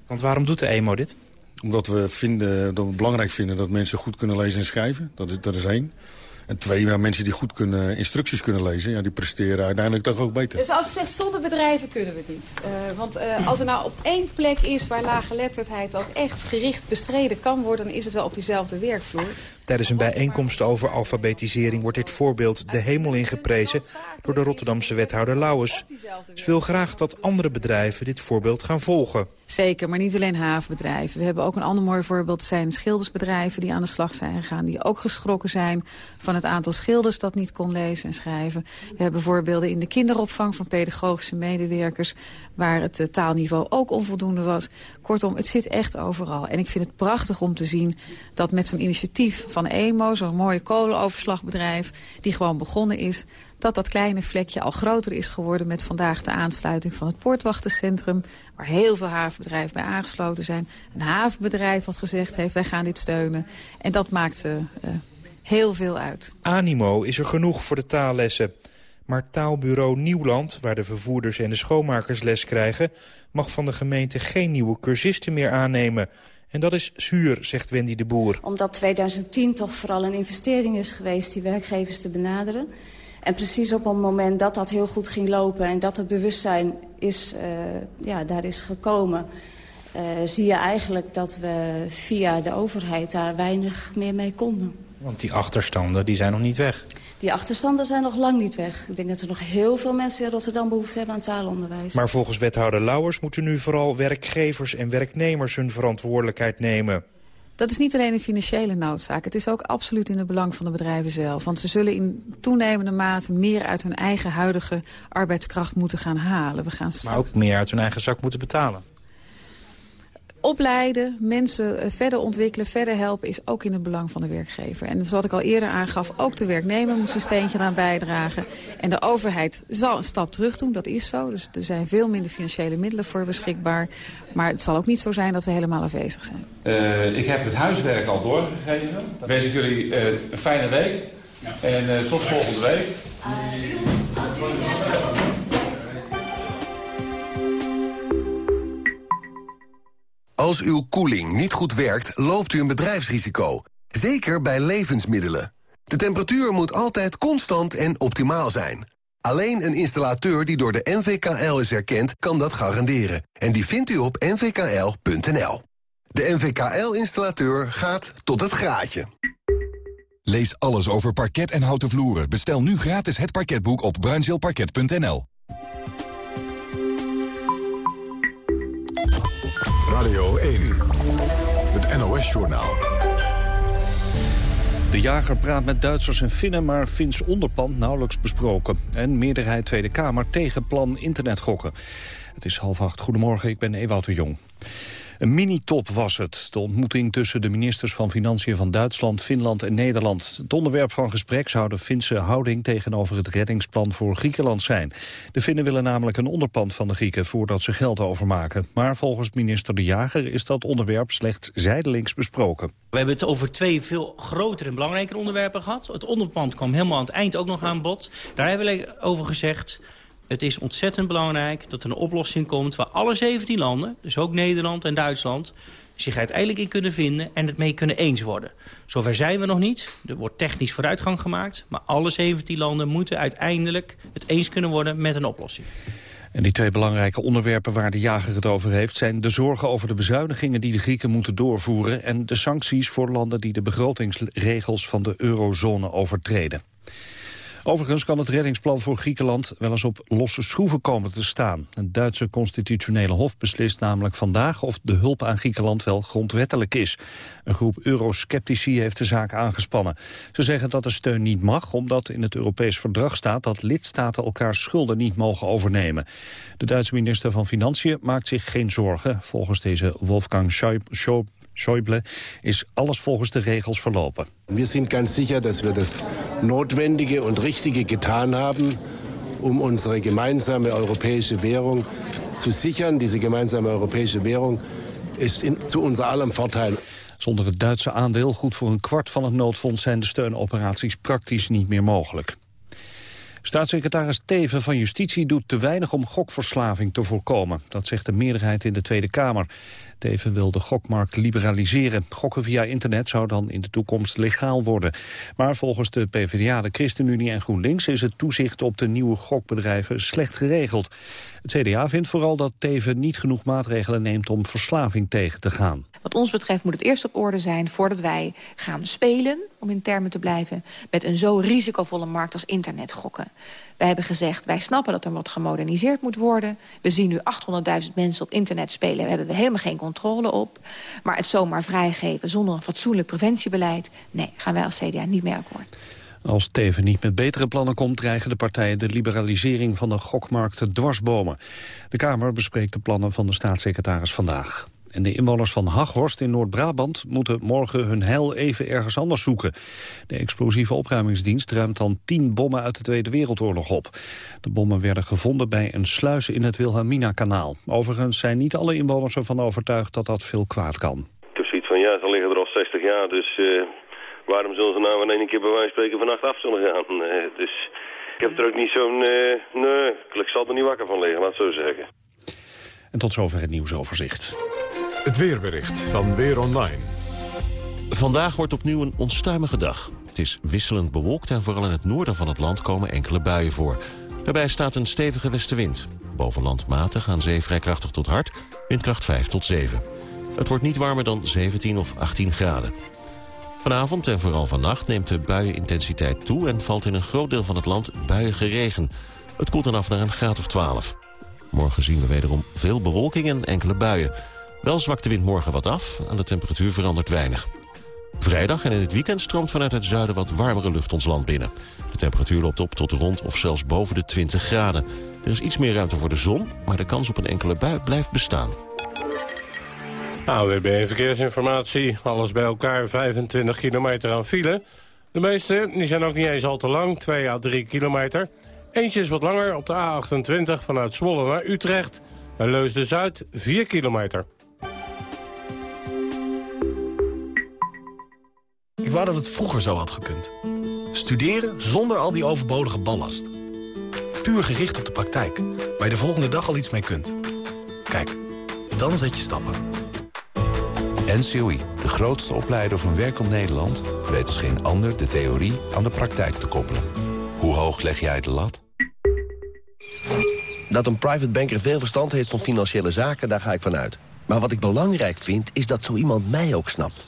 Want waarom doet de EMO dit? Omdat we, vinden, dat we belangrijk vinden dat mensen goed kunnen lezen en schrijven. Dat is, dat is één. En twee, ja, mensen die goed kunnen, instructies kunnen lezen, ja, die presteren uiteindelijk toch ook beter. Dus als je zegt, zonder bedrijven kunnen we het niet. Uh, want uh, als er nou op één plek is waar laaggeletterdheid ook echt gericht bestreden kan worden... dan is het wel op diezelfde werkvloer. Tijdens een bijeenkomst over alfabetisering wordt dit voorbeeld de hemel ingeprezen door de Rotterdamse wethouder Lauwers. Ze wil graag dat andere bedrijven dit voorbeeld gaan volgen. Zeker, maar niet alleen havenbedrijven. We hebben ook een ander mooi voorbeeld, zijn schildersbedrijven die aan de slag zijn gegaan. Die ook geschrokken zijn van het aantal schilders dat niet kon lezen en schrijven. We hebben voorbeelden in de kinderopvang van pedagogische medewerkers... waar het taalniveau ook onvoldoende was. Kortom, het zit echt overal. En ik vind het prachtig om te zien dat met zo'n initiatief van EMO... zo'n mooie kolenoverslagbedrijf die gewoon begonnen is dat dat kleine vlekje al groter is geworden... met vandaag de aansluiting van het Poortwachtencentrum... waar heel veel havenbedrijven bij aangesloten zijn. Een havenbedrijf wat gezegd heeft, wij gaan dit steunen. En dat maakt uh, heel veel uit. Animo is er genoeg voor de taallessen. Maar taalbureau Nieuwland, waar de vervoerders en de schoonmakers les krijgen... mag van de gemeente geen nieuwe cursisten meer aannemen. En dat is zuur, zegt Wendy de Boer. Omdat 2010 toch vooral een investering is geweest die werkgevers te benaderen. En precies op het moment dat dat heel goed ging lopen... en dat het bewustzijn is, uh, ja, daar is gekomen... Uh, zie je eigenlijk dat we via de overheid daar weinig meer mee konden. Want die achterstanden die zijn nog niet weg. Die achterstanden zijn nog lang niet weg. Ik denk dat er nog heel veel mensen in Rotterdam behoefte hebben aan taalonderwijs. Maar volgens wethouder Lauwers moeten nu vooral werkgevers en werknemers hun verantwoordelijkheid nemen. Dat is niet alleen een financiële noodzaak. Het is ook absoluut in het belang van de bedrijven zelf. Want ze zullen in toenemende mate meer uit hun eigen huidige arbeidskracht moeten gaan halen. We gaan Maar ook meer uit hun eigen zak moeten betalen opleiden, mensen eh, verder ontwikkelen, verder helpen... is ook in het belang van de werkgever. En zoals ik al eerder aangaf, ook de werknemer moet zijn steentje aan bijdragen. En de overheid zal een stap terug doen, dat is zo. Dus er zijn veel minder financiële middelen voor beschikbaar. Maar het zal ook niet zo zijn dat we helemaal afwezig zijn. Uh, ik heb het huiswerk al doorgegeven. Dan wens ik jullie uh, een fijne week. En uh, tot volgende week. Als uw koeling niet goed werkt, loopt u een bedrijfsrisico. Zeker bij levensmiddelen. De temperatuur moet altijd constant en optimaal zijn. Alleen een installateur die door de NVKL is erkend, kan dat garanderen. En die vindt u op nvkl.nl. De NVKL-installateur gaat tot het graadje. Lees alles over parket en houten vloeren. Bestel nu gratis het parketboek op bruinzeelparket.nl. Radio 1, het NOS-journaal. De jager praat met Duitsers en Finnen, maar Fins onderpand nauwelijks besproken. En meerderheid Tweede Kamer tegen plan internetgokken. Het is half acht. Goedemorgen, ik ben Ewout de Jong. Een mini-top was het, de ontmoeting tussen de ministers van Financiën van Duitsland, Finland en Nederland. Het onderwerp van gesprek zou de Finse houding tegenover het reddingsplan voor Griekenland zijn. De Finnen willen namelijk een onderpand van de Grieken voordat ze geld overmaken. Maar volgens minister De Jager is dat onderwerp slechts zijdelings besproken. We hebben het over twee veel grotere en belangrijke onderwerpen gehad. Het onderpand kwam helemaal aan het eind ook nog aan bod. Daar hebben we over gezegd... Het is ontzettend belangrijk dat er een oplossing komt... waar alle 17 landen, dus ook Nederland en Duitsland... zich uiteindelijk in kunnen vinden en het mee kunnen eens worden. Zover zijn we nog niet. Er wordt technisch vooruitgang gemaakt. Maar alle 17 landen moeten uiteindelijk het eens kunnen worden met een oplossing. En die twee belangrijke onderwerpen waar de jager het over heeft... zijn de zorgen over de bezuinigingen die de Grieken moeten doorvoeren... en de sancties voor landen die de begrotingsregels van de eurozone overtreden. Overigens kan het reddingsplan voor Griekenland wel eens op losse schroeven komen te staan. Het Duitse constitutionele hof beslist namelijk vandaag of de hulp aan Griekenland wel grondwettelijk is. Een groep eurosceptici heeft de zaak aangespannen. Ze zeggen dat de steun niet mag, omdat in het Europees verdrag staat dat lidstaten elkaar schulden niet mogen overnemen. De Duitse minister van Financiën maakt zich geen zorgen. Volgens deze Wolfgang Schäuble Schäuble is alles volgens de regels verlopen. We zijn ganz sicher dat we das Notwendige und Richtige getan haben, um unsere gemeinsame europäische Währung zu sichern. Diese gemeinsame europäische Währung ist in, zu unser allem Vorteil. Zonder het Duitse aandeel, goed voor een kwart van het noodfonds... zijn de steunoperaties praktisch niet meer mogelijk. Staatssecretaris Teven van Justitie doet te weinig om gokverslaving te voorkomen. Dat zegt de meerderheid in de Tweede Kamer. Teven wil de gokmarkt liberaliseren. Gokken via internet zou dan in de toekomst legaal worden. Maar volgens de PvdA, de ChristenUnie en GroenLinks... is het toezicht op de nieuwe gokbedrijven slecht geregeld. Het CDA vindt vooral dat Teven niet genoeg maatregelen neemt... om verslaving tegen te gaan. Wat ons betreft moet het eerst op orde zijn voordat wij gaan spelen... om in termen te blijven, met een zo risicovolle markt als internetgokken. Wij hebben gezegd, wij snappen dat er wat gemoderniseerd moet worden. We zien nu 800.000 mensen op internet spelen. Daar hebben we helemaal geen controle op. Maar het zomaar vrijgeven zonder een fatsoenlijk preventiebeleid... nee, gaan wij als CDA niet mee akkoord. Als Teven niet met betere plannen komt... dreigen de partijen de liberalisering van de gokmarkt te dwarsbomen. De Kamer bespreekt de plannen van de staatssecretaris vandaag. En de inwoners van Haghorst in Noord-Brabant moeten morgen hun heil even ergens anders zoeken. De explosieve opruimingsdienst ruimt dan tien bommen uit de Tweede Wereldoorlog op. De bommen werden gevonden bij een sluis in het Wilhelmina-kanaal. Overigens zijn niet alle inwoners ervan overtuigd dat dat veel kwaad kan. Heb zoiets van, ja, ze liggen er al 60 jaar, dus... Uh waarom zullen ze nou in één keer bij wijze van spreken vannacht af zullen gaan? dus ik heb er ook niet zo'n... nee, ik zal er niet wakker van liggen, laat het zo zeggen. En tot zover het nieuwsoverzicht. Het weerbericht van Weer Online. Vandaag wordt opnieuw een onstuimige dag. Het is wisselend bewolkt en vooral in het noorden van het land komen enkele buien voor. Daarbij staat een stevige westenwind. Boven land matig aan zee vrij krachtig tot hard, windkracht 5 tot 7. Het wordt niet warmer dan 17 of 18 graden. Vanavond en vooral vannacht neemt de buienintensiteit toe... en valt in een groot deel van het land buiige regen. Het koelt dan af naar een graad of 12. Morgen zien we wederom veel bewolking en enkele buien. Wel zwakt de wind morgen wat af, en de temperatuur verandert weinig. Vrijdag en in het weekend stroomt vanuit het zuiden wat warmere lucht ons land binnen. De temperatuur loopt op tot rond of zelfs boven de 20 graden. Er is iets meer ruimte voor de zon, maar de kans op een enkele bui blijft bestaan. AWB Verkeersinformatie, alles bij elkaar 25 kilometer aan file. De meeste die zijn ook niet eens al te lang, 2 à 3 kilometer. Eentje is wat langer op de A28 vanuit Zwolle naar Utrecht. Bij Leusden-Zuid 4 kilometer. Ik wou dat het vroeger zo had gekund. Studeren zonder al die overbodige ballast. Puur gericht op de praktijk, waar je de volgende dag al iets mee kunt. Kijk, dan zet je stappen. NCOI, de grootste opleider van werkend Nederland... weet als geen ander de theorie aan de praktijk te koppelen. Hoe hoog leg jij de lat? Dat een private banker veel verstand heeft van financiële zaken, daar ga ik vanuit. Maar wat ik belangrijk vind, is dat zo iemand mij ook snapt.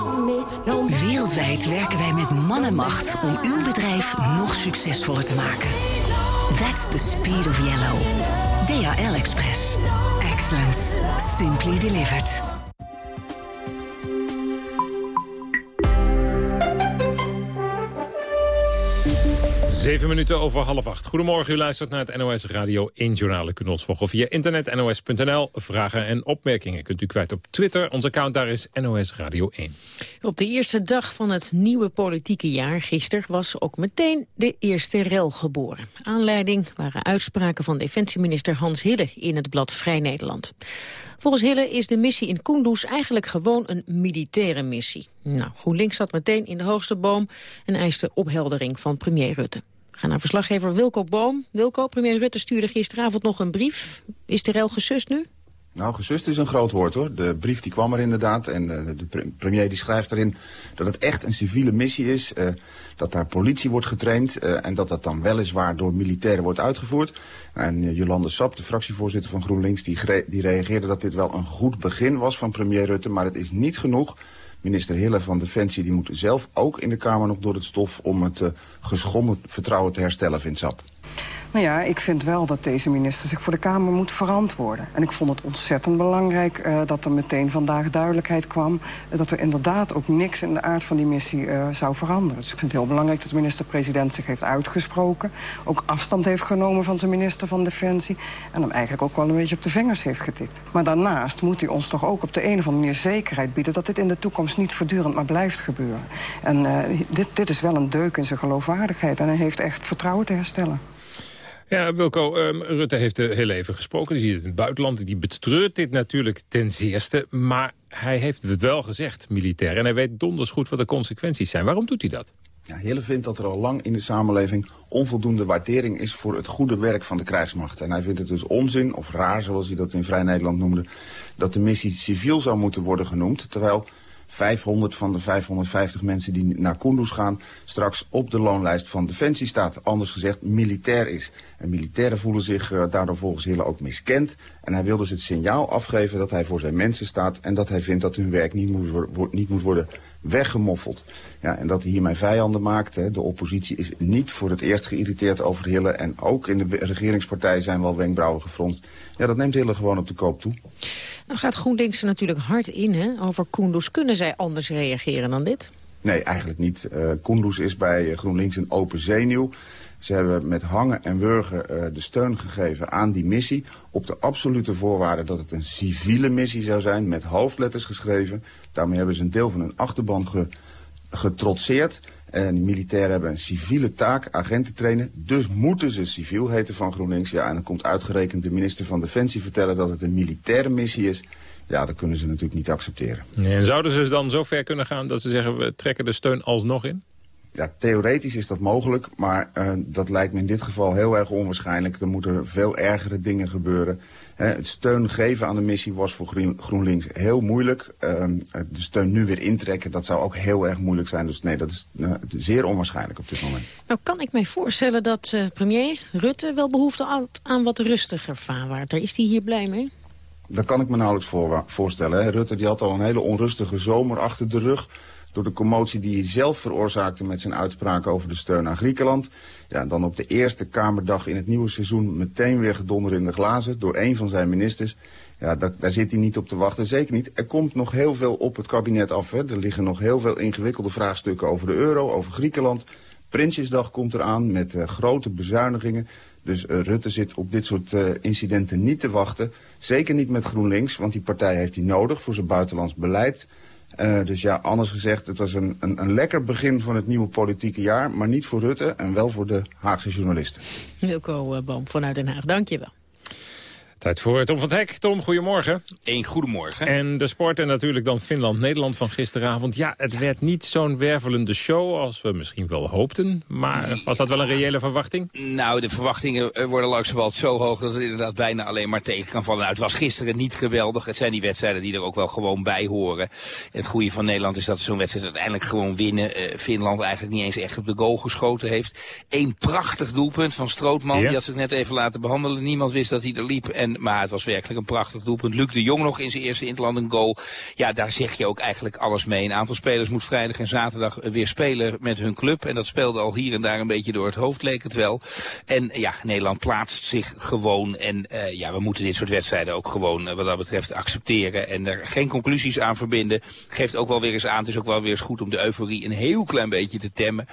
Wereldwijd werken wij met man en macht om uw bedrijf nog succesvoller te maken. That's the speed of yellow. DHL Express. Excellence. Simply delivered. Zeven minuten over half acht. Goedemorgen, u luistert naar het NOS Radio 1 Journaal. U kunt ons volgen via internet nos.nl. Vragen en opmerkingen kunt u kwijt op Twitter. Ons account daar is NOS Radio 1. Op de eerste dag van het nieuwe politieke jaar gisteren was ook meteen de eerste rel geboren. Aanleiding waren uitspraken van defensieminister Hans Hille in het blad Vrij Nederland. Volgens Hille is de missie in Kunduz eigenlijk gewoon een militaire missie. Nou, GroenLinks zat meteen in de hoogste boom en eiste opheldering van premier Rutte. Gaan naar verslaggever Wilco Boom. Wilco, premier Rutte stuurde gisteravond nog een brief. Is de rel gesust nu? Nou, gesust is een groot woord hoor. De brief die kwam er inderdaad en uh, de premier die schrijft erin dat het echt een civiele missie is. Uh, dat daar politie wordt getraind uh, en dat dat dan weliswaar door militairen wordt uitgevoerd. En Jolande Sap, de fractievoorzitter van GroenLinks, die, die reageerde dat dit wel een goed begin was van premier Rutte. Maar het is niet genoeg. Minister Hille van Defensie die moet zelf ook in de Kamer nog door het stof om het geschonden vertrouwen te herstellen, vindt Sap. Nou ja, ik vind wel dat deze minister zich voor de Kamer moet verantwoorden. En ik vond het ontzettend belangrijk uh, dat er meteen vandaag duidelijkheid kwam... Uh, dat er inderdaad ook niks in de aard van die missie uh, zou veranderen. Dus ik vind het heel belangrijk dat de minister-president zich heeft uitgesproken... ook afstand heeft genomen van zijn minister van Defensie... en hem eigenlijk ook wel een beetje op de vingers heeft getikt. Maar daarnaast moet hij ons toch ook op de een of andere manier zekerheid bieden... dat dit in de toekomst niet voortdurend maar blijft gebeuren. En dit, dit is wel een deuk in zijn geloofwaardigheid... en hij heeft echt vertrouwen te herstellen. Ja, Wilco, um, Rutte heeft heel even gesproken. Die ziet het in het buitenland. Die betreurt dit natuurlijk ten zeerste. Maar hij heeft het wel gezegd, militair. En hij weet donders goed wat de consequenties zijn. Waarom doet hij dat? Ja, Hille vindt dat er al lang in de samenleving onvoldoende waardering is voor het goede werk van de krijgsmacht. En hij vindt het dus onzin, of raar zoals hij dat in Vrij Nederland noemde, dat de missie civiel zou moeten worden genoemd. Terwijl 500 van de 550 mensen die naar Kunduz gaan... straks op de loonlijst van Defensie staat. Anders gezegd militair is. En militairen voelen zich uh, daardoor volgens Hille ook miskend. En hij wil dus het signaal afgeven dat hij voor zijn mensen staat... en dat hij vindt dat hun werk niet moet, niet moet worden weggemoffeld. Ja, en dat hij hiermee vijanden maakt. De oppositie is niet voor het eerst geïrriteerd over Hille. En ook in de regeringspartij zijn wel wenkbrauwen gefronst. Ja, dat neemt Hille gewoon op de koop toe. Nou gaat GroenLinks er natuurlijk hard in hè, over Kunduz. Kunnen zij anders reageren dan dit? Nee, eigenlijk niet. Uh, is bij GroenLinks een open zenuw. Ze hebben met hangen en wurgen uh, de steun gegeven aan die missie... op de absolute voorwaarde dat het een civiele missie zou zijn... met hoofdletters geschreven. Daarmee hebben ze een deel van hun achterban ge, getrotseerd... En militairen hebben een civiele taak, agenten trainen. Dus moeten ze civiel heten van GroenLinks. Ja, en dan komt uitgerekend de minister van Defensie vertellen dat het een militaire missie is. Ja, dat kunnen ze natuurlijk niet accepteren. en zouden ze dan zo ver kunnen gaan dat ze zeggen... we trekken de steun alsnog in? Ja, theoretisch is dat mogelijk, maar uh, dat lijkt me in dit geval heel erg onwaarschijnlijk. Er moeten veel ergere dingen gebeuren. He, het steun geven aan de missie was voor GroenLinks heel moeilijk. Uh, de steun nu weer intrekken, dat zou ook heel erg moeilijk zijn. Dus nee, dat is uh, zeer onwaarschijnlijk op dit moment. Nou kan ik mij voorstellen dat uh, premier Rutte wel behoefte had aan wat rustiger vaarwater. Is hij hier blij mee? Dat kan ik me nauwelijks voor, voorstellen. Hè. Rutte die had al een hele onrustige zomer achter de rug door de commotie die hij zelf veroorzaakte met zijn uitspraak over de steun aan Griekenland. Ja, dan op de eerste Kamerdag in het nieuwe seizoen meteen weer gedonder in de glazen door een van zijn ministers. Ja, daar, daar zit hij niet op te wachten, zeker niet. Er komt nog heel veel op het kabinet af. Hè. Er liggen nog heel veel ingewikkelde vraagstukken over de euro, over Griekenland. Prinsjesdag komt eraan met uh, grote bezuinigingen. Dus uh, Rutte zit op dit soort uh, incidenten niet te wachten. Zeker niet met GroenLinks, want die partij heeft hij nodig voor zijn buitenlands beleid. Uh, dus ja, anders gezegd, het was een, een, een, lekker begin van het nieuwe politieke jaar... maar niet voor Rutte en wel voor de Haagse journalisten. Wilco Boom vanuit Den Haag, dank je wel. Tijd voor Tom van het Hek. Tom, goedemorgen. Eén goedemorgen. En de sport en natuurlijk dan Finland-Nederland van gisteravond. Ja, het werd niet zo'n wervelende show als we misschien wel hoopten. Maar was dat wel een reële verwachting? Nou, de verwachtingen eh, worden langzamerhand zo hoog dat het inderdaad bijna alleen maar tegen kan vallen. Nou, het was gisteren niet geweldig. Het zijn die wedstrijden die er ook wel gewoon bij horen. Het goede van Nederland is dat zo'n wedstrijd uiteindelijk gewoon winnen. Uh, Finland eigenlijk niet eens echt op de goal geschoten heeft. Eén prachtig doelpunt van Strootman. Ja. Die had zich net even laten behandelen. Niemand wist dat hij er liep. En maar het was werkelijk een prachtig doelpunt. Luc de Jong nog in zijn eerste interland een goal. Ja, daar zeg je ook eigenlijk alles mee. Een aantal spelers moet vrijdag en zaterdag weer spelen met hun club. En dat speelde al hier en daar een beetje door het hoofd, leek het wel. En ja, Nederland plaatst zich gewoon. En uh, ja, we moeten dit soort wedstrijden ook gewoon uh, wat dat betreft accepteren. En er geen conclusies aan verbinden. Geeft ook wel weer eens aan. Het is ook wel weer eens goed om de euforie een heel klein beetje te temmen.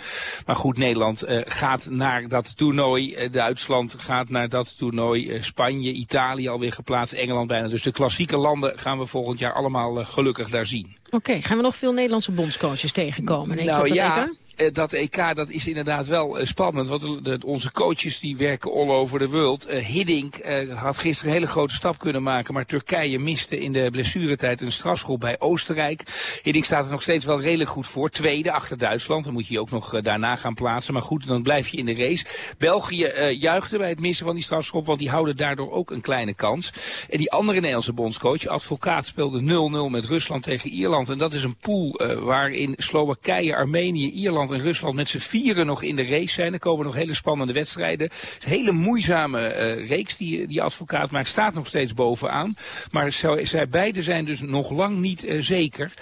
Maar goed, Nederland uh, gaat naar dat toernooi. Duitsland gaat naar dat toernooi. Spanje, Italië alweer geplaatst, Engeland bijna. Dus de klassieke landen gaan we volgend jaar allemaal uh, gelukkig daar zien. Oké, okay, gaan we nog veel Nederlandse bondscoaches tegenkomen? Nou ja, dat EK dat is inderdaad wel uh, spannend. Want onze coaches die werken all over the world. Uh, Hiddink had gisteren een hele grote stap kunnen maken. Maar Turkije miste in de blessuretijd een strafschop bij Oostenrijk. Hiddink staat er nog steeds wel redelijk goed voor. Tweede achter Duitsland. Dan moet je je ook nog daarna gaan plaatsen. Maar goed, dan blijf je in de race. België juichte bij het missen van die strafschop. Want die houden daardoor ook een kleine kans. En die andere Nederlandse bondscoach, advocaat, speelde 0-0 met Rusland tegen Ierland. En dat is een pool waarin Slowakije, Armenië, Ierland en Rusland met z'n vieren nog in de race zijn. Er komen nog hele spannende wedstrijden. Een hele moeizame uh, reeks die, die advocaat maakt. Staat nog steeds bovenaan. Maar zij, zij beide zijn dus nog lang niet uh, zeker.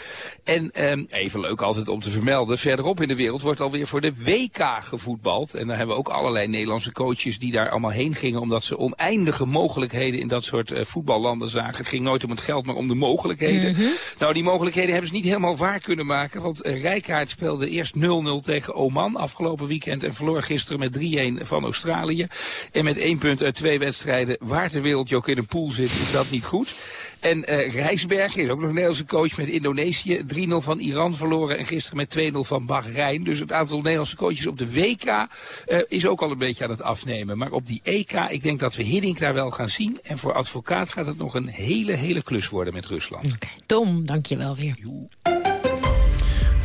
En um, even leuk altijd om te vermelden. Verderop in de wereld wordt alweer voor de WK gevoetbald. En daar hebben we ook allerlei Nederlandse coaches die daar allemaal heen gingen. Omdat ze oneindige mogelijkheden in dat soort uh, voetballanden zagen. Het ging nooit om het geld, maar om de mogelijkheden. Mm -hmm. Nou, die mogelijkheden hebben ze niet helemaal waar kunnen maken. Want Rijkaard speelde eerst 0-0 tegen Oman afgelopen weekend. En verloor gisteren met 3-1 van Australië. En met één punt uit twee wedstrijden waar ter wereld je ook in een pool zit, is dat niet goed. En uh, Rijsberg is ook nog een Nederlandse coach met Indonesië. 3-0 van Iran verloren en gisteren met 2-0 van Bahrein. Dus het aantal Nederlandse coaches op de WK uh, is ook al een beetje aan het afnemen. Maar op die EK, ik denk dat we Hiddink daar wel gaan zien. En voor advocaat gaat het nog een hele, hele klus worden met Rusland. Oké, okay, Tom, dank je wel weer. Joe.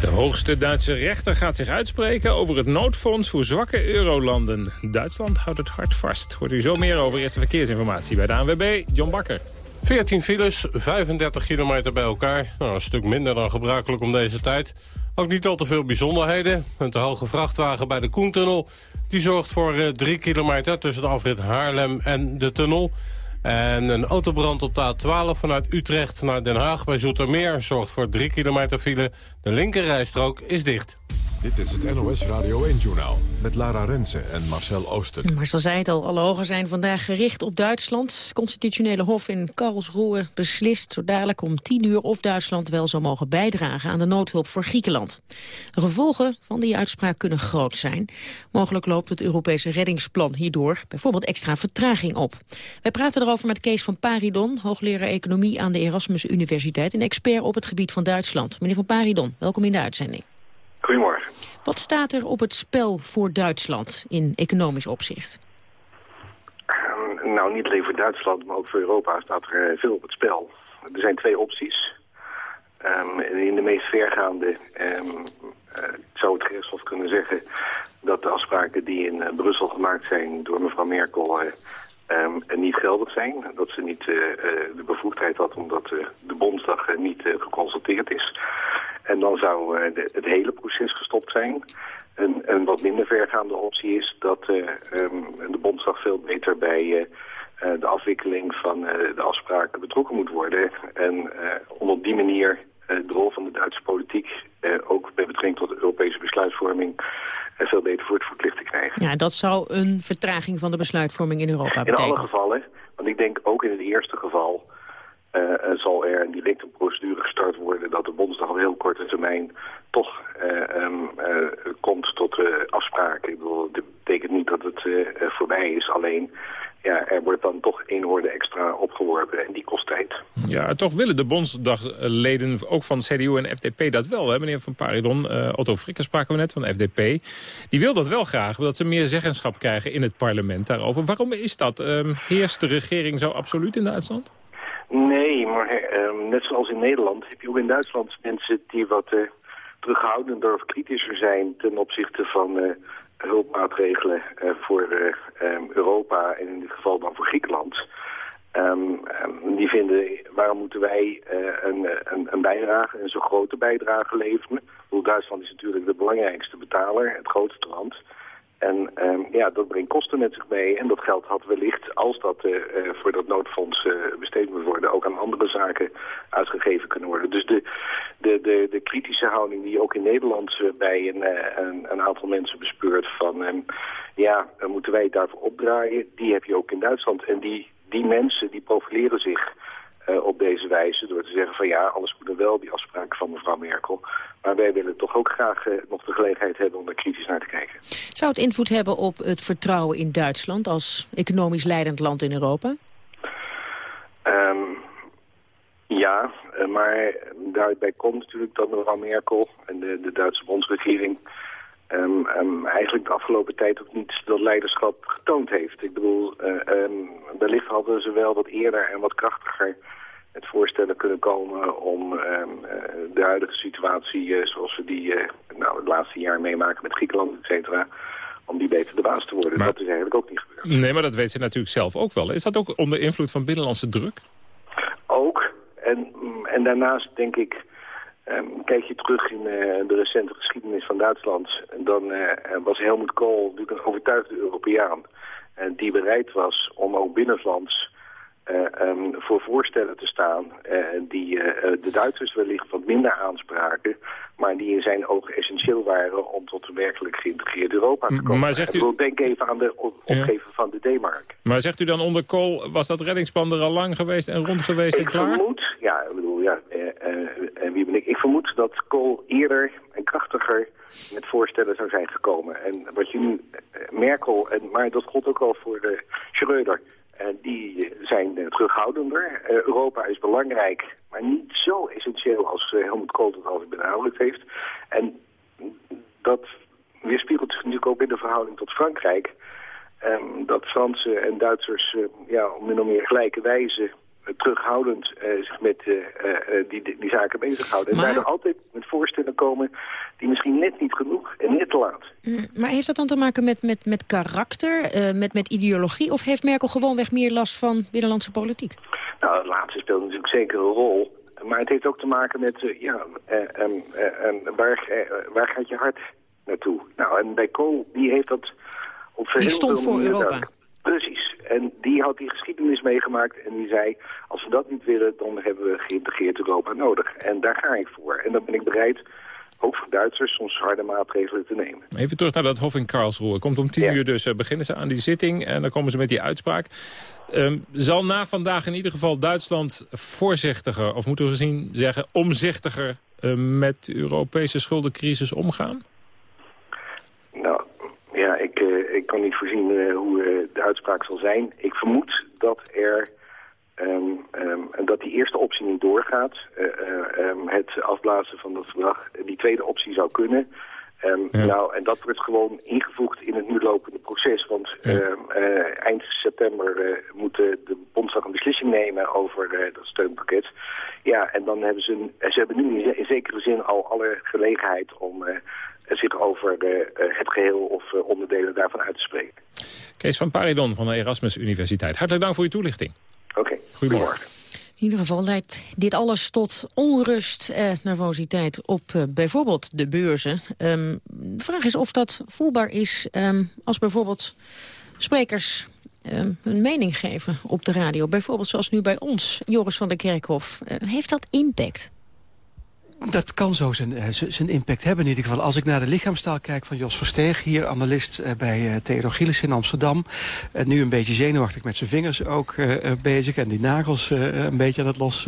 De hoogste Duitse rechter gaat zich uitspreken over het noodfonds voor zwakke eurolanden. Duitsland houdt het hard vast. Hoort u zo meer over eerste verkeersinformatie bij de ANWB, John Bakker. 14 files, 35 kilometer bij elkaar. Nou, een stuk minder dan gebruikelijk om deze tijd. Ook niet al te veel bijzonderheden. Een te hoge vrachtwagen bij de Koentunnel... die zorgt voor uh, 3 kilometer tussen de afrit Haarlem en de tunnel... En een autobrand op de A12 vanuit Utrecht naar Den Haag bij Zoetermeer... zorgt voor 3 kilometer file. De linkerrijstrook is dicht. Dit is het NOS Radio 1-journaal met Lara Rensen en Marcel Oosten. Marcel zei het al, alle ogen zijn vandaag gericht op Duitsland. Het constitutionele hof in Karlsruhe beslist zo dadelijk om tien uur... of Duitsland wel zou mogen bijdragen aan de noodhulp voor Griekenland. De gevolgen van die uitspraak kunnen groot zijn. Mogelijk loopt het Europese reddingsplan hierdoor bijvoorbeeld extra vertraging op. Wij praten erover met Kees van Paridon, hoogleraar economie aan de Erasmus Universiteit... en expert op het gebied van Duitsland. Meneer van Paridon, welkom in de uitzending. Goedemorgen. Wat staat er op het spel voor Duitsland in economisch opzicht? Um, nou, niet alleen voor Duitsland, maar ook voor Europa staat er uh, veel op het spel. Er zijn twee opties. Um, in de meest vergaande um, uh, zou het gerechtshof kunnen zeggen... dat de afspraken die in uh, Brussel gemaakt zijn door mevrouw Merkel... niet geldig zijn. Dat ze niet de bevoegdheid had omdat de Bondsdag niet geconsulteerd is. Dan zou de, het hele proces gestopt zijn. Een, een wat minder vergaande optie is dat um, de Bondsdag veel beter bij uh, de afwikkeling van de afspraken betrokken moet worden. En om op die manier de rol van de Duitse politiek, ook bij betrekking tot de Europese besluitvorming, veel beter voor het voetlicht te krijgen. Ja, dat zou een vertraging van de besluitvorming in Europa betekenen. In alle gevallen, want ik denk ook in het eerste geval uh, zal er een directe procedure gestart worden dat de Bondsdag op heel korte termijn toch uh, um, uh, komt tot afspraken. Ik bedoel, dit betekent niet dat het voorbij is, alleen ja, er wordt dan toch één hoorde extra opgeworpen en die kost tijd. Ja, toch willen de Bondsdagleden ook van CDU en FDP dat wel, hè, meneer Van Paridon. Otto Frikker spraken we net van FDP. Die wil dat wel graag, dat ze meer zeggenschap krijgen in het parlement daarover. Waarom is dat? Um, heerst de regering zo absoluut in Duitsland? Nee, maar uh, net zoals in Nederland heb je ook in Duitsland mensen die wat uh, terughoudender of kritischer zijn ten opzichte van uh, hulpmaatregelen voor um, Europa en in dit geval dan voor Griekenland. Um, die vinden, waarom moeten wij een, een, een, bijdrage, een zo grote bijdrage leveren? Duitsland is natuurlijk de belangrijkste betaler, het grootste land. En um, ja, dat brengt kosten met zich mee. En dat geld had wellicht, als dat uh, voor dat noodfonds uh, besteed moet worden... ook aan andere zaken uitgegeven kunnen worden. Dus de, de, de, de kritische houding die ook in Nederland bij een, een, een, aantal mensen bespeurt... van um, ja, moeten wij daarvoor opdraaien, die heb je ook in Duitsland. En die, die mensen die profileren zich... Uh, op deze wijze door te zeggen van ja, alles moet er wel, die afspraken van mevrouw Merkel. Maar wij willen toch ook graag uh, nog de gelegenheid hebben om er kritisch naar te kijken. Zou het invloed hebben op het vertrouwen in Duitsland als economisch leidend land in Europa? Um, ja, uh, maar daarbij komt natuurlijk dat mevrouw Merkel en de, de Duitse bondsregering... Um, um, eigenlijk de afgelopen tijd ook niet dat leiderschap getoond heeft. Ik bedoel, um, wellicht hadden ze wel wat eerder en wat krachtiger het voorstellen kunnen komen om de huidige situatie zoals we die nou, het laatste jaar meemaken met Griekenland, et cetera, om die beter de baas te worden. Maar, dat is eigenlijk ook niet gebeurd. Nee, maar dat weet ze natuurlijk zelf ook wel. Is dat ook onder invloed van binnenlandse druk? Ook. En, en daarnaast denk ik Um, kijk je terug in uh, de recente geschiedenis van Duitsland... dan uh, was Helmut Kohl natuurlijk een overtuigde Europeaan... Uh, die bereid was om ook binnenlands um, voor voorstellen te staan... die de Duitsers wellicht wat minder aanspraken... maar die in zijn ogen essentieel waren om tot een werkelijk geïntegreerd Europa te komen. Maar zegt u... Ik denk even aan de opgeven ja. van de D-mark. Maar zegt u dan onder Kohl, was dat reddingsplan er al lang geweest en rond geweest en ik klaar? Ik vermoed, ja, ik bedoel, ja... en wie ben ik? Vermoed dat Kool eerder en krachtiger met voorstellen zou zijn gekomen. En wat je nu, Merkel, en, maar dat gold ook al voor de Schreuder, uh, die zijn terughoudender. Europa is belangrijk, maar niet zo essentieel als Helmut Kool het altijd benadrukt heeft. En dat weerspiegelt zich natuurlijk ook in de verhouding tot Frankrijk. Um, dat Fransen en Duitsers ja, op min of meer gelijke wijze terughoudend uh, zich met uh, uh, die, die zaken bezighouden. Maar... En daar altijd met voorstellen komen die misschien net niet genoeg en net te laat. Maar heeft dat dan te maken met, met, met karakter, met, met ideologie... of heeft Merkel gewoonweg meer last van binnenlandse politiek? Nou, het laatste speelt natuurlijk zeker een rol. Maar het heeft ook te maken met, ja, um, waar, waar gaat je hart naartoe? Nou, en bij Kool, die heeft dat op Die stond voor Europa. Duidelijk. Precies. En die had die geschiedenis meegemaakt en die zei... als we dat niet willen, dan hebben we geïntegreerd Europa nodig. En daar ga ik voor. En dan ben ik bereid ook voor Duitsers, soms harde maatregelen te nemen. Even terug naar dat Hof in Karlsruhe. Komt om tien uur dus, beginnen ze aan die zitting en dan komen ze met die uitspraak. Ehm, zal na vandaag in ieder geval Duitsland voorzichtiger, of moeten we zien zeggen omzichtiger met de Europese schuldencrisis omgaan? Nou, ja, ik, ik kan niet voorzien hoe de uitspraak zal zijn. Ik vermoed dat er Um, um, dat die eerste optie niet doorgaat, uh, um, het afblazen van dat verdrag, die tweede optie zou kunnen. Nou, en dat wordt gewoon ingevoegd in het nu lopende proces. Want uh, eind september moet de Bondsdag een beslissing nemen over dat steunpakket. Ja, en dan hebben ze, een, ze hebben nu in, zekere zin al alle gelegenheid om zich over het geheel of onderdelen daarvan uit te spreken. Kees van Paridon van de Erasmus Universiteit. Hartelijk dank voor uw toelichting. Oké, goedemorgen. In ieder geval leidt dit alles tot onrust, eh, nervositeit op eh, bijvoorbeeld de beurzen. Um, de vraag is of dat voelbaar is um, als bijvoorbeeld sprekers um, een mening geven op de radio. Bijvoorbeeld zoals nu bij ons, Joris van der Kerkhof. Uh, heeft dat impact? Dat kan zo zijn, eh, zijn impact hebben in ieder geval. Als ik naar de lichaamstaal kijk van Jos Versteeg... hier analist eh, bij uh, Theodor Gillis in Amsterdam... nu een beetje zenuwachtig met zijn vingers ook bezig... en die nagels een beetje aan het los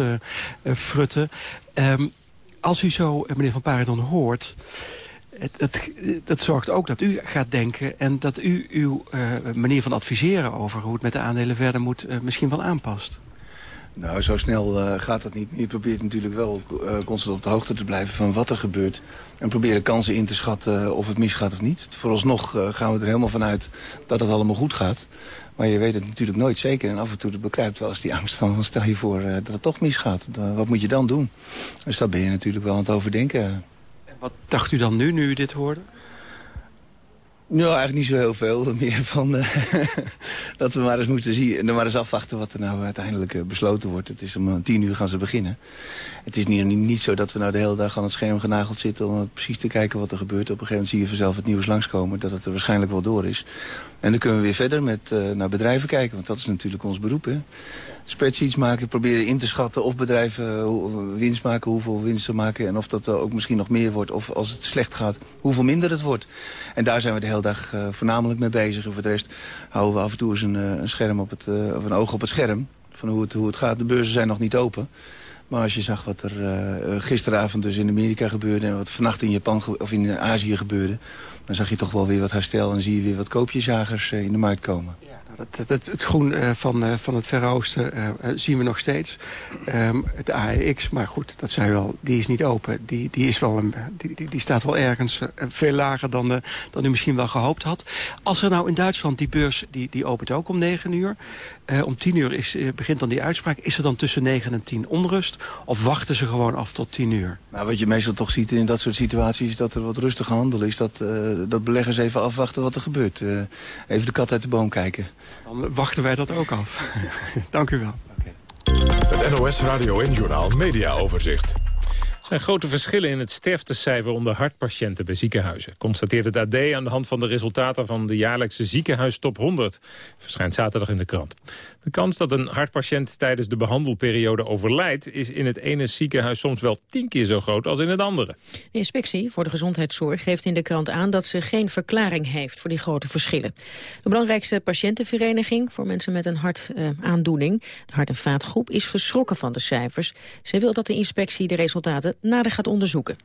frutten. Um, als u zo meneer Van Paridon hoort... Het, dat zorgt ook dat u gaat denken... en dat u uw manier van adviseren over hoe het met de aandelen verder moet... misschien wel aanpast. Nou, zo snel uh, gaat dat niet. Je probeert natuurlijk wel uh, constant op de hoogte te blijven van wat er gebeurt. En proberen kansen in te schatten of het misgaat of niet. Vooralsnog uh, gaan we er helemaal vanuit dat het allemaal goed gaat. Maar je weet het natuurlijk nooit zeker. En af en toe bekruipt wel eens die angst van... stel je voor dat het toch misgaat. wat moet je dan doen? Dus dat ben je natuurlijk wel aan het overdenken. En wat dacht u dan nu, nu u dit hoorde? Nou, eigenlijk niet zo heel veel. Meer van uh, dat we maar eens moeten zien en dan maar eens afwachten wat er nou uiteindelijk uh, besloten wordt. Het is om tien uur gaan ze beginnen. Het is niet, niet zo dat we nou de hele dag aan het scherm genageld zitten om precies te kijken wat er gebeurt. Op een gegeven moment zie je vanzelf het nieuws langskomen dat het er waarschijnlijk wel door is. En dan kunnen we weer verder met uh, naar bedrijven kijken, want dat is natuurlijk ons beroep. Hè? spreadsheets maken, proberen in te schatten of bedrijven winst maken, hoeveel winst ze maken en of dat ook misschien nog meer wordt of als het slecht gaat, hoeveel minder het wordt. En daar zijn we de hele dag voornamelijk mee bezig. En voor de rest houden we af en toe eens een, een scherm op het, of een oog op het scherm van hoe het, hoe het gaat. De beurzen zijn nog niet open. Maar als je zag wat er gisteravond dus in Amerika gebeurde... en wat vannacht in Japan of in Azië gebeurde... dan zag je toch wel weer wat herstel en zie je weer wat koopjesjagers in de markt komen. Ja. Het, het, het, groen uh, van, uh, van het Verre Oosten zien we nog steeds. Um, het AEX, maar goed, dat zei wel, die is niet open. Die, die, is wel een, die, die, staat wel ergens veel lager dan, dan u misschien wel gehoopt had. Als er nou in Duitsland die beurs, die, die opent ook om 9 uur. Om 10 uur is, begint dan die uitspraak. Is er dan tussen 9 en 10 onrust? Of wachten ze gewoon af tot 10 uur? Nou, wat je meestal toch ziet in dat soort situaties... is dat er wat rustig handel is. Dat, dat beleggers even afwachten wat er gebeurt. even de kat uit de boom kijken. Dan wachten wij dat ook af. Dank u wel. Het NOS Radio en Journal Media Overzicht. Er zijn grote verschillen in het sterftecijfer onder hartpatiënten bij ziekenhuizen. Constateert het AD aan de hand van de resultaten van de jaarlijkse ziekenhuistop 100. Verschijnt zaterdag in de krant. De kans dat een hartpatiënt tijdens de behandelperiode overlijdt... is in het ene ziekenhuis soms wel tien keer zo groot als in het andere. De inspectie voor de gezondheidszorg geeft in de krant aan... dat ze geen verklaring heeft voor die grote verschillen. De belangrijkste patiëntenvereniging voor mensen met een hartaandoening... de hart- en vaatgroep, is geschrokken van de cijfers. Ze wil dat de inspectie de resultaten nader gaat onderzoeken.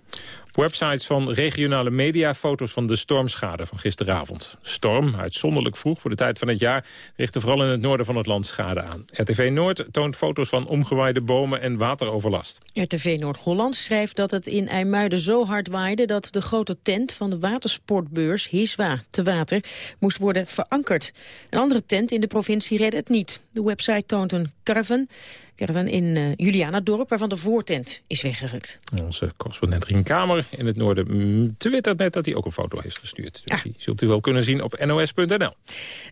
websites van regionale media foto's van de stormschade van gisteravond. Storm, uitzonderlijk vroeg voor de tijd van het jaar... richtte vooral in het noorden van het land schade aan. RTV Noord toont foto's van omgewaaide bomen en wateroverlast. RTV Noord-Holland schrijft dat het in IJmuiden zo hard waaide... dat de grote tent van de watersportbeurs Hiswa te water moest worden verankerd. Een andere tent in de provincie redde het niet. De website toont een caravan caravan in uh, Julianadorp, waarvan de voortent is weggerukt. Onze correspondent Rien Kamer in het noorden mm, twittert net dat hij ook een foto heeft gestuurd. Dus die zult u wel kunnen zien op nos.nl.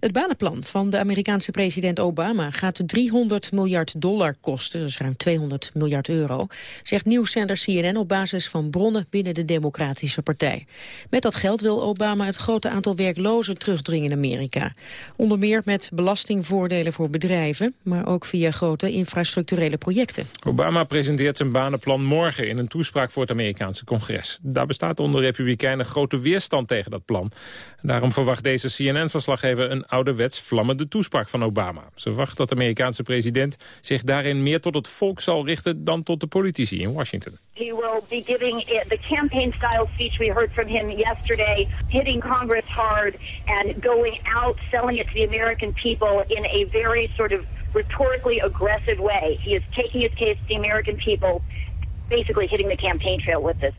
Het banenplan van de Amerikaanse president Obama gaat 300 miljard dollar kosten, dus ruim 200 miljard euro, zegt nieuwszender CNN op basis van bronnen binnen de Democratische Partij. Met dat geld wil Obama het grote aantal werklozen terugdringen in Amerika. Onder meer met belastingvoordelen voor bedrijven, maar ook via grote infrastructuur infrastructurele projecten. Obama presenteert zijn banenplan morgen in een toespraak voor het Amerikaanse congres. Daar bestaat onder republikeinen grote weerstand tegen dat plan. Daarom verwacht deze CNN-verslaggever een ouderwets vlammende toespraak van Obama. Ze verwacht dat de Amerikaanse president zich daarin meer tot het volk zal richten dan tot de politici in Washington. He will be giving the campaign-style speech we heard from him yesterday, hitting Congress hard and going out, selling it to the American people in a very sort of rhetorically aggressive way. He is taking his case to the American people, basically hitting the campaign trail with this.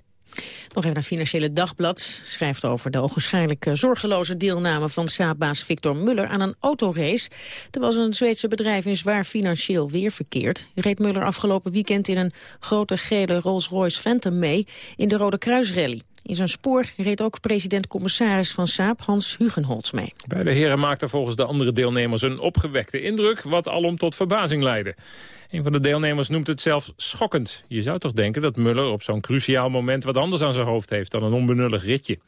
Nog even naar Financiële Dagblad. Schrijft over de ogenschijnlijk zorgeloze deelname van Saab-baas Victor Muller aan een autorace. Er was een Zweedse bedrijf in zwaar financieel weer verkeerd. Reed Muller afgelopen weekend in een grote gele Rolls-Royce Phantom mee in de Rode Kruisrally. In zijn spoor reed ook president-commissaris van Saab Hans Hugenholz mee. Beide heren maakten volgens de andere deelnemers een opgewekte indruk... wat alom tot verbazing leidde. Een van de deelnemers noemt het zelfs schokkend. Je zou toch denken dat Muller op zo'n cruciaal moment... wat anders aan zijn hoofd heeft dan een onbenullig ritje.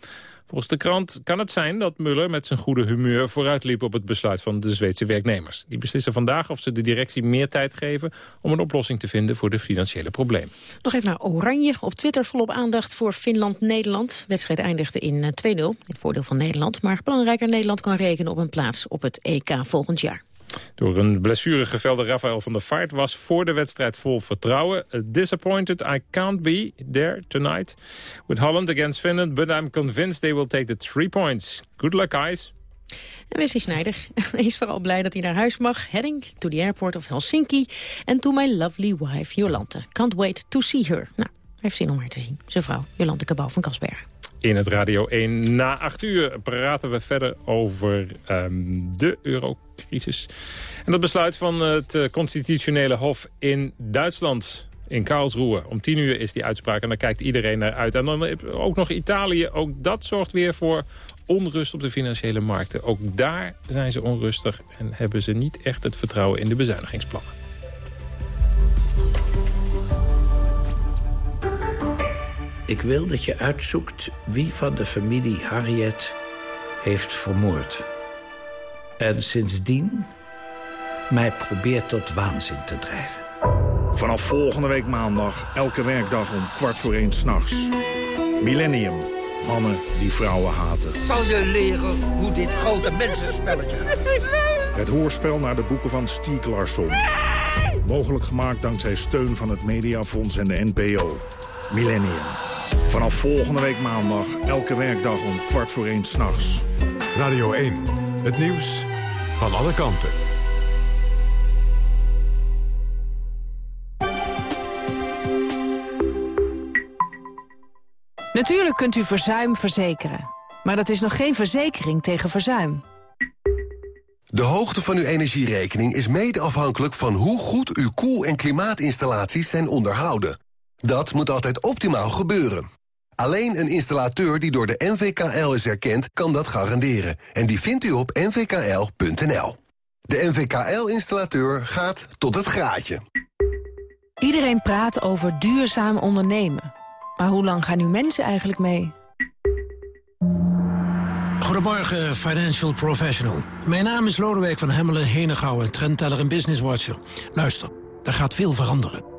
Volgens de krant kan het zijn dat Muller met zijn goede humeur vooruitliep op het besluit van de Zweedse werknemers. Die beslissen vandaag of ze de directie meer tijd geven om een oplossing te vinden voor de financiële problemen. Nog even naar Oranje. Op Twitter volop aandacht voor Finland-Nederland. De wedstrijd eindigde in 2-0, in het voordeel van Nederland. Maar belangrijker, Nederland kan rekenen op een plaats op het EK volgend jaar. Door een blessure gevelde Rafael van der Vaart was voor de wedstrijd vol vertrouwen. Disappointed I can't be there tonight with Holland against Finland, but I'm convinced they will take the three points. Good luck, guys. En Wesley Snijder is vooral blij dat hij naar huis mag. Heading to the airport of Helsinki. And to my lovely wife, Jolante. Can't wait to see her. Nou, hij heeft zin om haar te zien. Zijn vrouw, Jolante Cabau van Kasbergen. In het Radio 1 na 8 uur praten we verder over um, de eurocrisis. En dat besluit van het uh, constitutionele hof in Duitsland in Karlsruhe. Om 10 uur is die uitspraak en daar kijkt iedereen naar uit. En dan ook nog Italië. Ook dat zorgt weer voor onrust op de financiële markten. Ook daar zijn ze onrustig en hebben ze niet echt het vertrouwen in de bezuinigingsplannen. Ik wil dat je uitzoekt wie van de familie Harriet heeft vermoord. En sindsdien mij probeert tot waanzin te drijven. Vanaf volgende week maandag, elke werkdag om kwart voor één s'nachts. Millennium. Mannen die vrouwen haten. Zal je leren hoe dit grote mensenspelletje gaat? Het hoorspel naar de boeken van Stieg Larsson. Mogelijk gemaakt dankzij steun van het Mediafonds en de NPO. Millennium. Vanaf volgende week maandag, elke werkdag om kwart voor één s'nachts. Radio 1, het nieuws van alle kanten. Natuurlijk kunt u verzuim verzekeren. Maar dat is nog geen verzekering tegen verzuim. De hoogte van uw energierekening is mede afhankelijk van hoe goed uw koel- en klimaatinstallaties zijn onderhouden. Dat moet altijd optimaal gebeuren. Alleen een installateur die door de NVKL is erkend, kan dat garanderen. En die vindt u op nvkl.nl. De NVKL-installateur gaat tot het graadje. Iedereen praat over duurzaam ondernemen. Maar hoe lang gaan uw mensen eigenlijk mee? Goedemorgen, financial professional. Mijn naam is Lodewijk van Hemmelen, Henegouwen, trendteller en businesswatcher. Luister, er gaat veel veranderen.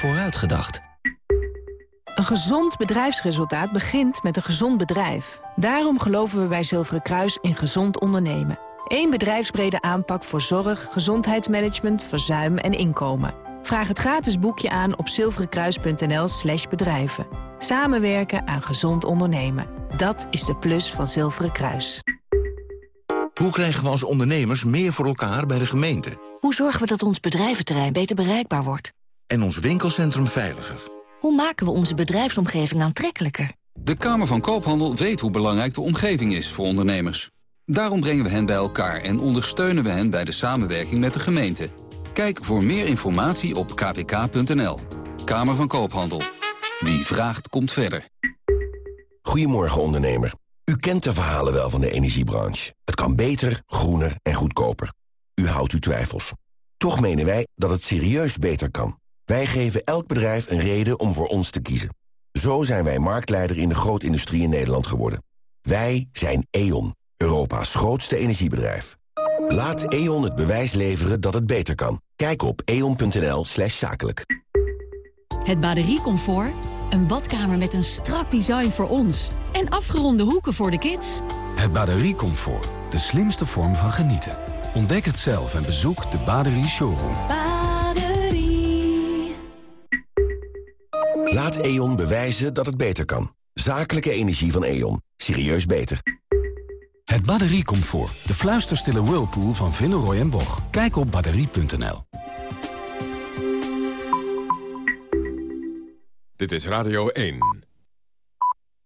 vooruitgedacht. Een gezond bedrijfsresultaat begint met een gezond bedrijf. Daarom geloven we bij Zilveren Kruis in gezond ondernemen. Eén bedrijfsbrede aanpak voor zorg, gezondheidsmanagement, verzuim en inkomen. Vraag het gratis boekje aan op zilverenkruis.nl slash bedrijven. Samenwerken aan gezond ondernemen. Dat is de plus van Zilveren Kruis. Hoe krijgen we als ondernemers meer voor elkaar bij de gemeente? Hoe zorgen we dat ons bedrijventerrein beter bereikbaar wordt? En ons winkelcentrum veiliger? Hoe maken we onze bedrijfsomgeving aantrekkelijker? De Kamer van Koophandel weet hoe belangrijk de omgeving is voor ondernemers. Daarom brengen we hen bij elkaar en ondersteunen we hen bij de samenwerking met de gemeente. Kijk voor meer informatie op kvk.nl. Kamer van Koophandel. Wie vraagt, komt verder. Goedemorgen ondernemer. U kent de verhalen wel van de energiebranche. Het kan beter, groener en goedkoper. U houdt uw twijfels. Toch menen wij dat het serieus beter kan. Wij geven elk bedrijf een reden om voor ons te kiezen. Zo zijn wij marktleider in de grootindustrie in Nederland geworden. Wij zijn E.ON, Europa's grootste energiebedrijf. Laat E.ON het bewijs leveren dat het beter kan. Kijk op eon.nl slash zakelijk. Het bateriecomfort, een badkamer met een strak design voor ons... en afgeronde hoeken voor de kids. Het bateriecomfort, de slimste vorm van genieten. Ontdek het zelf en bezoek de Baderie Showroom. Laat E.ON bewijzen dat het beter kan. Zakelijke energie van E.ON. Serieus beter. Het batteriecomfort, de fluisterstille whirlpool van Villeroy en Boch. Kijk op batterie.nl. Dit is Radio 1.